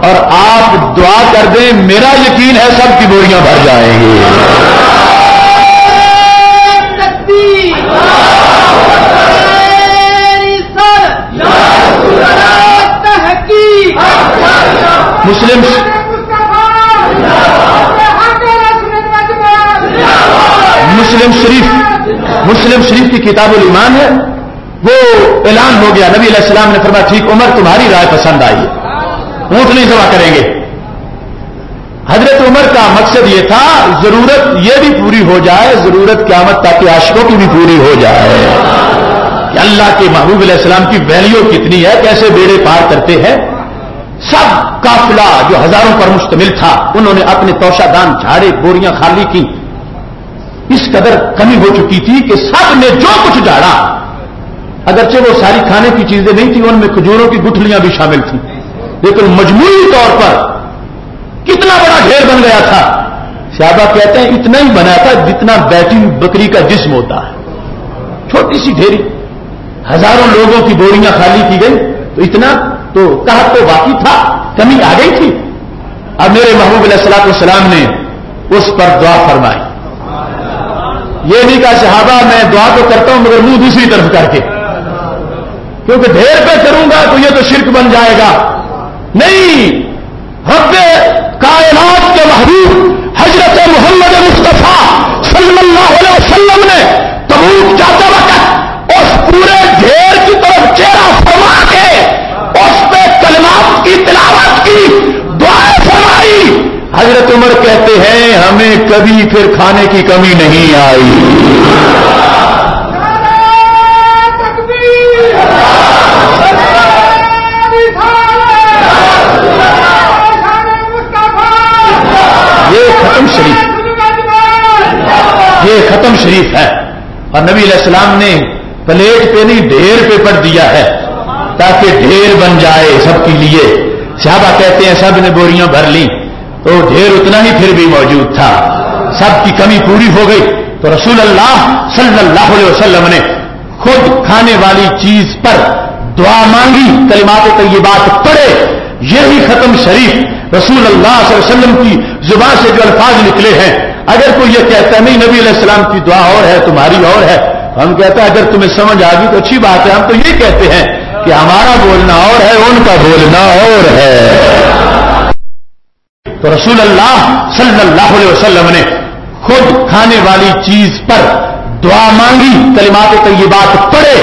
और आप दुआ कर दें, मेरा यकीन है सब की बोरियाँ भर जाएँगी। मुस्लिम मुस्लिम शरीफ मुस्लिम शरीफ की किताबुल ईमान है। वो ऐलान हो गया, नबी ने फरमाया, ठीक उमर, तुम्हारी राय पसंद आई है। ऊँट नहीं जमा करेंगे। हज़रत उमर का मकसद यह था, ज़रूरत यह भी पूरी हो जाए, ज़रूरत क्यामत ताकि आशकों की भी पूरी हो जाए। कि अल्लाह के महबूब सलाम की वैल्यू कितनी है, कैसे बेड़े पार करते हैं। सब काफिला जो हज़ारों पर मुश्तमिल था, उन्होंने अपने तोशादान झाड़े, बोरियाँ खाली की। इस कदर कमी हो चुकी थी कि सबने जो कुछ झाड़ा, अगरचे वो सारी खाने की चीज़ें नहीं थी, उनमें खजूरों की गुठलियाँ भी शामिल थी। लेकिन मजमूरी तौर पर कितना बड़ा ढेर बन गया था। शाबा कहते हैं, इतना ही बना था जितना बैठी बकरी का जिस्म होता है। छोटी सी ढेरी। हज़ारों लोगों की बोरियाँ खाली की गई। तो इतना तो कहा तो बाकी था, कमी आ गई थी। अब मेरे महबूब सलाम ने उस पर दुआ फरमाई। ये नहीं कहा, शहाबा, मैं दुआ तो करता हूँ, मगर मुँह दूसरी तरफ़ करके। क्योंकि ढेर पे करूँगा तो ये तो शिरक बन जाएगा। नहीं रब कायनात के महबूब हज़रत मोहम्मद मुस्तफ़ा सल्लल्लाहु अलैहि वसल्लम ने तबूक जाते वक्त उस पूरे ढेर की तरफ़ चेहरा फरमा के उस पे कलमात की तिलावत की दुआ फरमाई। हज़रत उमर कहते हैं, हमें कभी फिर खाने की कमी नहीं आई खत्म शरीफ ये खत्म शरीफ है और नबी सलाम ने प्लेट पे नहीं, ढेर पे पढ़ दिया है, ताकि ढेर बन जाए सबके लिए। साहबा कहते हैं, सबने बोरियाँ भर ली तो ढेर उतना ही फिर भी मौजूद था। सबकी कमी पूरी हो गई। तो रसूल अल्लाह सल्लल्लाहु अलैहि वसल्लम ने खुद खाने वाली चीज़ पर दुआ मांगी, कलिमात तो ये बात पढ़े। यही खत्म शरीफ रसूल अल्लाह वसल्लम की ज़ुबान से जो अल्फाज निकले हैं अगर कोई ये कहता नहीं, नबी अलैहिस्सलाम की दुआ और है, तुम्हारी और है। हम कहते हैं, अगर तुम्हें समझ आ गई तो अच्छी बात है। हम तो ये कहते हैं कि हमारा बोलना और है, उनका बोलना और है। तो रसूल अल्लाह सल्लल्लाहु अलैहि वसल्लम ने खुद खाने वाली चीज़ पर दुआ मांगी, कलिमात ये बात पढ़े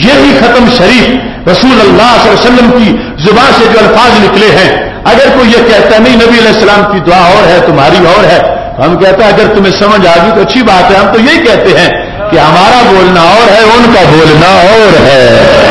यही खत्म शरीफ रसूल अल्लाह वसल्लम की ज़ुबान से जो अल्फाज निकले हैं। अगर कोई ये कहता नहीं, नबी अलैहिस्सलाम की दुआ और है, तुम्हारी और है। हम कहते हैं, अगर तुम्हें समझ आ गई तो अच्छी बात है। हम तो यही कहते हैं कि हमारा बोलना और है, उनका बोलना और है।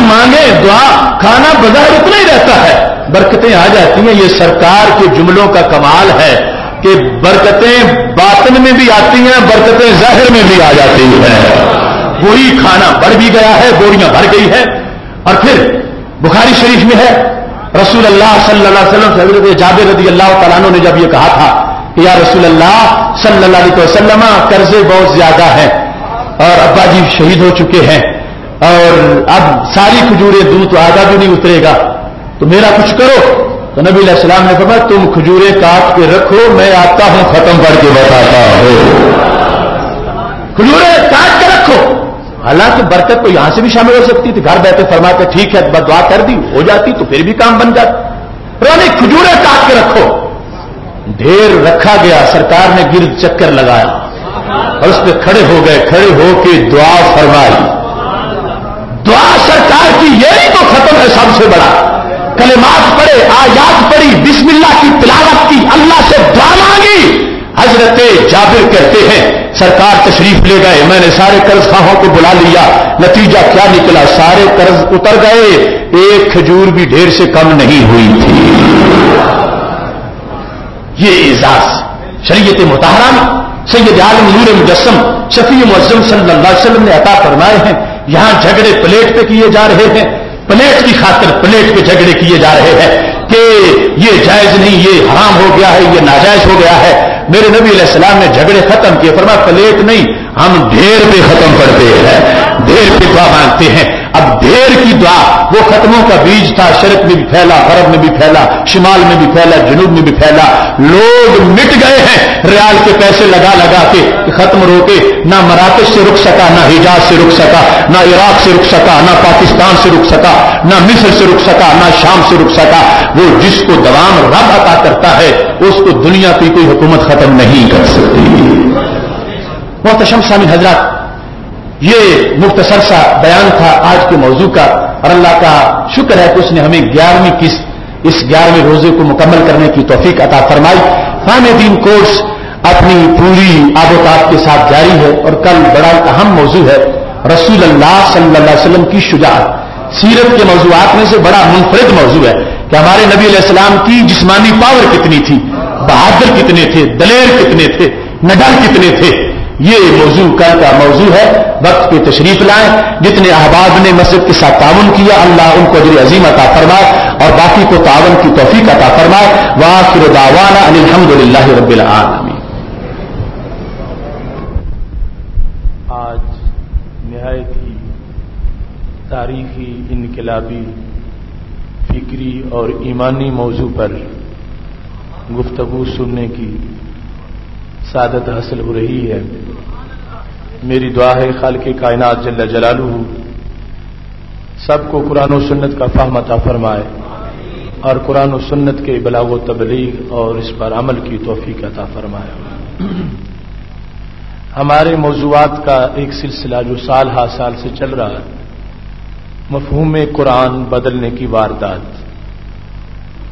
मांगे दुआ, खाना बाज़ार उतना ही रहता है। बरकतें आ जाती हैं। ये सरकार के जुमलों का कमाल है। कि बरकतें बातन में भी आती हैं, बरकतें ज़ाहिर में भी आ जाती हैं। वही खाना बढ़ भी गया है बोरियाँ भर गई है। और फिर बुखारी शरीफ में है रसूल अल्लाह वसल्लम हज़रत जाबिर रदी अल्लाह तला ने जब ये कहा था कि या रसूल अल्लाह सल्लल्लाहु अलैहि वसल्लम, कर्जे बहुत ज़्यादा है और अब्बा जी शहीद हो चुके हैं और अब सारी खजूरें दूँ तो आधा भी नहीं उतरेगा तो मेरा कुछ करो। तो नबी सलाम ने कहा तुम खजूरें काट के रखो, मैं आता हूँ खत्म करके बताता हूँ। खजूरें काट के रखो। हालाँकि बरकत तो यहाँ से भी शामिल हो सकती थी। घर बैठे फरमाते, ठीक है दुआ कर दी, हो जाती तो फिर भी काम बन जाता। पुरानी खजूरें काट के रखो। ढेर रखा गया, सरकार ने गिर चक्कर लगाया। और उस पर खड़े हो गए, खड़े होके दुआ फरमाई। दुआ सरकार की, यही तो खत्म है सबसे बड़ा। कलेमात पढ़े आयात पढ़ी, बिस्मिल्लाह की तिलावत की, अल्लाह से दुआ मांगी। हज़रत जाबिर कहते हैं, सरकार तशरीफ़ ले गए, मैंने सारे कर्ज खाहों को बुला लिया, नतीजा क्या निकला? सारे कर्ज उतर गए, एक खजूर भी ढेर से कम नहीं हुई थी। ये एजाज, शरीयत मुताहरा में सैयद आलम नूर मुजस्म शफी मुजम सल्लल्लाहु अलैहि वसल्लम ने अता फरमाए हैं, यहाँ झगड़े प्लेट पे किए जा रहे हैं प्लेट की खातिर प्लेट पे झगड़े किए जा रहे हैं कि ये जायज़ नहीं, ये हराम हो गया है, ये नाजायज हो गया है। मेरे नबी सलाम ने झगड़े खत्म किए। फरमा, प्लेट नहीं, हम ढेर पे खत्म करते हैं, ढेर पे दुआ मांगते हैं। अब ढेर की दुआ, वो खत्मों का बीज था, शरक में भी फैला, गरब में भी फैला, शिमाल में भी फैला, जनूब में भी फैला। लोग मिट गए हैं, रियाल के पैसे लगा लगा के खत्म रोके, ना मराकज से रुक सका, ना हिजाज से रुक सका, ना इराक से रुक सका, ना पाकिस्तान से रुक सका, ना मिस्र से रुक सका, ना शाम से रुक सका। वो जिसको दवाम रब अता करता है, उसको दुनिया की कोई हुकूमत खत्म नहीं कर सकती। मोहतशम शामिल हज़रत ये मुख्तसर सा बयान था आज के मौजू का, और अल्लाह का शुक्र है कि उसने हमें ग्यारहवीं किस्त, इस ग्यारहवें रोज़े को मुकम्मल करने की तोफीक अता फरमाई। फान दीन कोर्स अपनी पूरी आबोताब के साथ जारी है, और कल बड़ा अहम मौजू है रसूल अल्लाह सल्लल्लाहु अलैहि वसल्लम की शुजात सीरत के मौजूद में से बड़ा मुनफरद मौजू है कि हमारे नबी अलैहिस्सलाम की जिस्मानी पावर कितनी थी, बहादुर कितने थे, दलेर कितने थे, नडर कितने थे ये मौजू कल का मौजू है, वक्त पे तशरीफ़ लाए। जितने अहबाब ने मस्जिद के साथ ताउन किया, अल्लाह उनको अजर अजीम अता फरमाए और बाकी को तावन की तोफीक अता फरमाए। वाखिर दावाना अलहमदिल्ला रबिल आलमी आज नहायत ही तारीखी इनकलाबी फिक्री और ईमानी मौजू पर गुफ्तगु सुनने की सादत हासिल हो रही है। मेरी दुआ है खाल के कायनात जल्ला जलालू सबको कुरान सुन्नत का फहमता फरमाए और कुरान सुन्नत के बलागो तबलीग और इस पर अमल की तोफ़ी अता फरमाए। हमारे मौजूद का एक सिलसिला जो साल हा साल से चल रहा है, मफहूम कुरान बदलने की वारदात।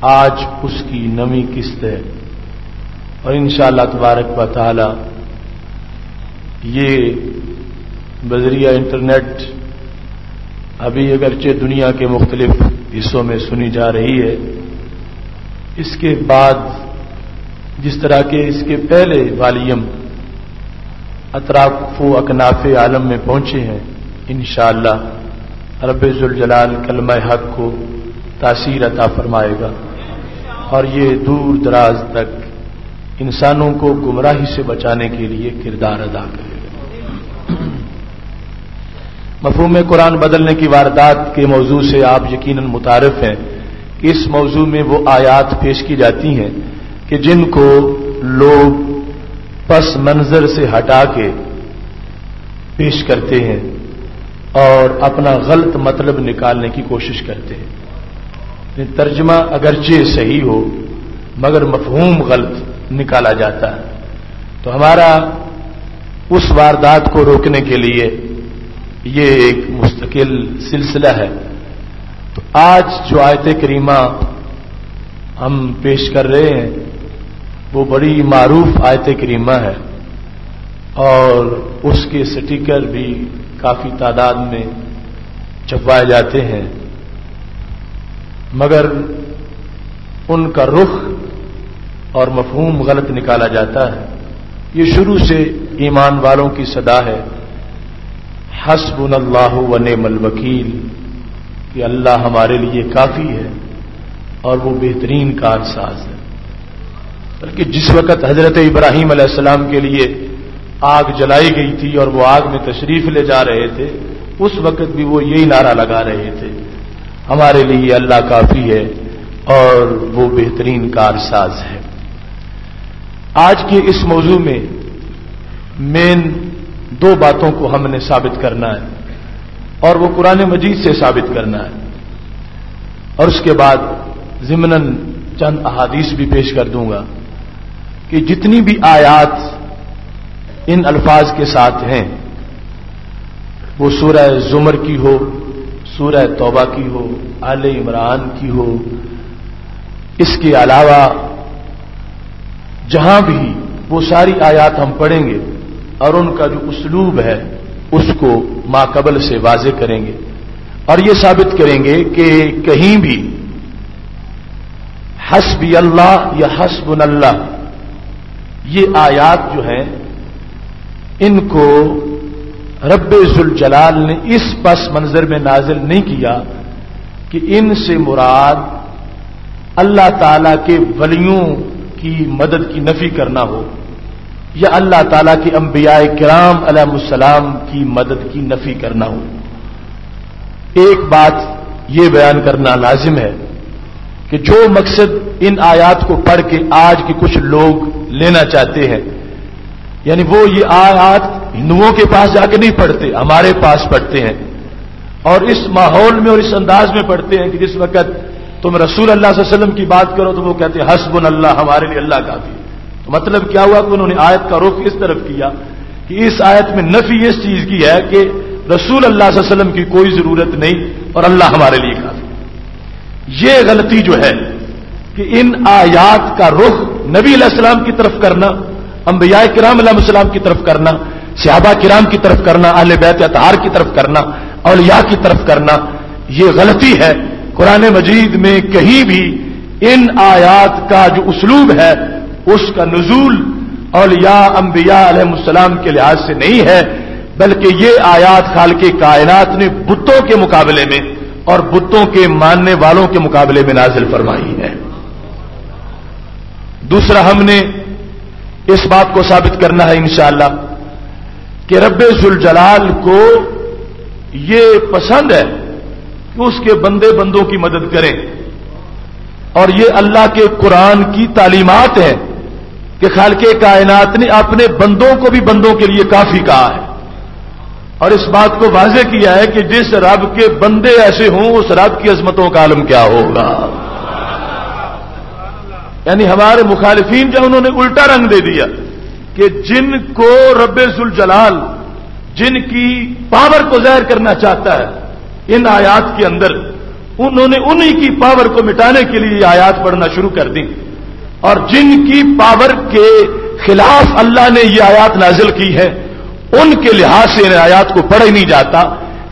आज उसकी नवी किस्त है और इन तबारक व ये बजरिया इंटरनेट अभी अगरचे दुनिया के मुख्तलिफ़ हिस्सों में सुनी जा रही है। इसके बाद जिस तरह के इसके पहले वालियम अतराफ अकनाफ आलम में पहुँचे हैं इन रबाल कलम हक को तासीर अता फरमाएगा। और ये दूर दराज तक इंसानों को गुमराही से बचाने के लिए किरदार अदा करेगा मफहूम कुरान बदलने की वारदात के मौजू से आप यकीन मुतारफ हैं इस मौजू में वो आयात पेश की जाती हैं कि जिनको लोग पस मंजर से हटा के पेश करते हैं और अपना गलत मतलब निकालने की कोशिश करते हैं। तर्जमा अगरचे सही हो, मगर मफहूम गलत निकाला जाता है। तो हमारा उस वारदात को रोकने के लिए ये एक मुस्तकिल सिलसिला है। तो आज जो आयत करीमा हम पेश कर रहे हैं, वो बड़ी मारूफ आयत करीमा है और उसके स्टिकर भी काफ़ी तादाद में छपवाए जाते हैं। मगर उनका रुख और मफहूम गलत निकाला जाता है। ये शुरू से ईमान वालों की सदा है। हसबुन अल्लाह व नेमल वकील, कि अल्लाह हमारे लिए काफ़ी है और वो बेहतरीन कारसाज है। बल्कि जिस वक़्त हज़रत इब्राहिम अलैहिस्सलाम के लिए आग जलाई गई थी और वो आग में तशरीफ़ ले जा रहे थे, उस वक्त भी वो यही नारा लगा रहे थे। हमारे लिए अल्लाह काफ़ी है और वो बेहतरीन कारसाज है। आज के इस मौजू में मेन दो बातों को हमने साबित करना है और वो कुरान मजीद से साबित करना है। और उसके बाद जिमनन चंद अहादीस भी पेश कर दूँगा कि जितनी भी आयात इन अल्फाज के साथ हैं, वो सूरह जुमर की हो, सूरह तौबा की हो, आल इमरान की हो, इसके अलावा जहाँ भी वो सारी आयात हम पढ़ेंगे और उनका जो उसलूब है, उसको माकबल से वाजे करेंगे। और ये साबित करेंगे कि कहीं भी हसबी अल्लाह या हसबुन अल्लाह, ये आयात जो है, इनको रब्बुल जलाल ने इस पस मंजर में नाजिल नहीं किया कि इनसे मुराद अल्लाह ताला के वलियों की मदद की नफी करना हो, या अल्लाह ताला के अंबिया कराम अलैहिस्सलाम की मदद की नफी करना हो। एक बात यह बयान करना लाजिम है कि जो मकसद इन आयात को पढ़ के आज के कुछ लोग लेना चाहते हैं, यानी वो ये आयात हिंदुओं के पास जाके नहीं पढ़ते, हमारे पास पढ़ते हैं, और इस माहौल में और इस अंदाज में पढ़ते हैं कि जिस वक्त तुम रसूल अल्लाह वसल्लम की बात करो तो वो कहते हैं, हसबुन अल्लाह, हमारे लिए अल्लाह काफ़ी तो मतलब क्या हुआ कि उन्होंने आयत का रुख इस तरफ़ किया कि इस आयत में नफी इस चीज़ की है कि रसूल अल्लाह वसल्लम की कोई ज़रूरत नहीं और अल्लाह हमारे लिए काफ़ी। ये गलती जो है कि इन आयात का रुख नबी अलैहिस्सलाम की तरफ़ करना अम्बिया किराम सलाम की तरफ़ करना, सियाबा किराम की तरफ़ करना, अहल बैत अतहार की तरफ़ करना, औलिया की तरफ़ करना, ये गलती है कुरान मजीद में कहीं भी इन आयात का जो उसलूब है, उसका नजूल औलिया अम्बिया सलाम के लिहाज से नहीं है, बल्कि ये आयात खाल के कायनात ने बुतों के मुकाबले में और बुतों के मानने वालों के मुकाबले में नाजिल फरमाई है। दूसरा हमने इस बात को साबित करना है इंशाला कि रब्बुल जलाल को ये पसंद है कि उसके बंदे बंदों की मदद करें। और ये अल्लाह के कुरान की तालीमत है कि खाल के कायनात ने अपने बंदों को भी बंदों के लिए काफ़ी कहा है। और इस बात को वाजे किया है कि जिस रब के बंदे ऐसे हों, उस रब की अजमतों का आलम क्या होगा? यानी हमारे मुखालिफिन जब उन्होंने उल्टा रंग दे दिया कि जिनको रब्बुल जलाल जिनकी पावर को ज़ाहिर करना चाहता है इन आयात के अंदर उन्होंने उन्हीं की पावर को मिटाने के लिए आयात पढ़ना शुरू कर दी। और जिनकी पावर के खिलाफ अल्लाह ने ये आयात नाजिल की है, उनके लिहाज से इन आयात को पढ़ ही नहीं जाता।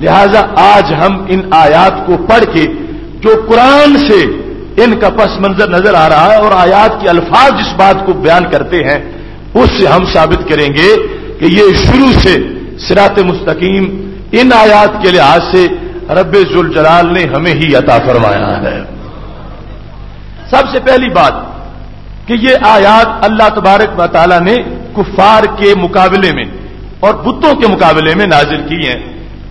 लिहाजा आज हम इन आयात को पढ़ के जो कुरान से इनका पस मंजर नज़र आ रहा है और आयात के अल्फाज जिस बात को बयान करते हैं, उससे हम साबित करेंगे कि ये शुरू से सिरात मुस्तकीम इन आयात के लिहाज से रब्बुल जलाल ने हमें ही अता फरमाया है। सबसे पहली बात कि ये आयात अल्लाह तबारक वाली ने कुफार के मुकाबले में और बुतों के मुकाबले में नाजिल की हैं।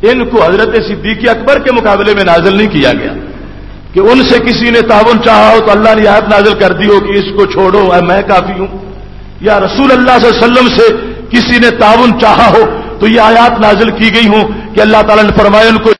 इनको हज़रत सिद्दीकी अकबर के मुकाबले में नाजिल नहीं किया गया। कि उनसे किसी ने ताउन चाहा हो तो अल्लाह ने आयत नाजिल कर दी हो कि इसको छोड़ो मैं काफ़ी हूँ। या रसूल अल्लाह वसल्लम से किसी ने ताउन चाहा हो तो ये आयात नाजिल की गई हूँ कि अल्लाह ताला ने फरमाया उनको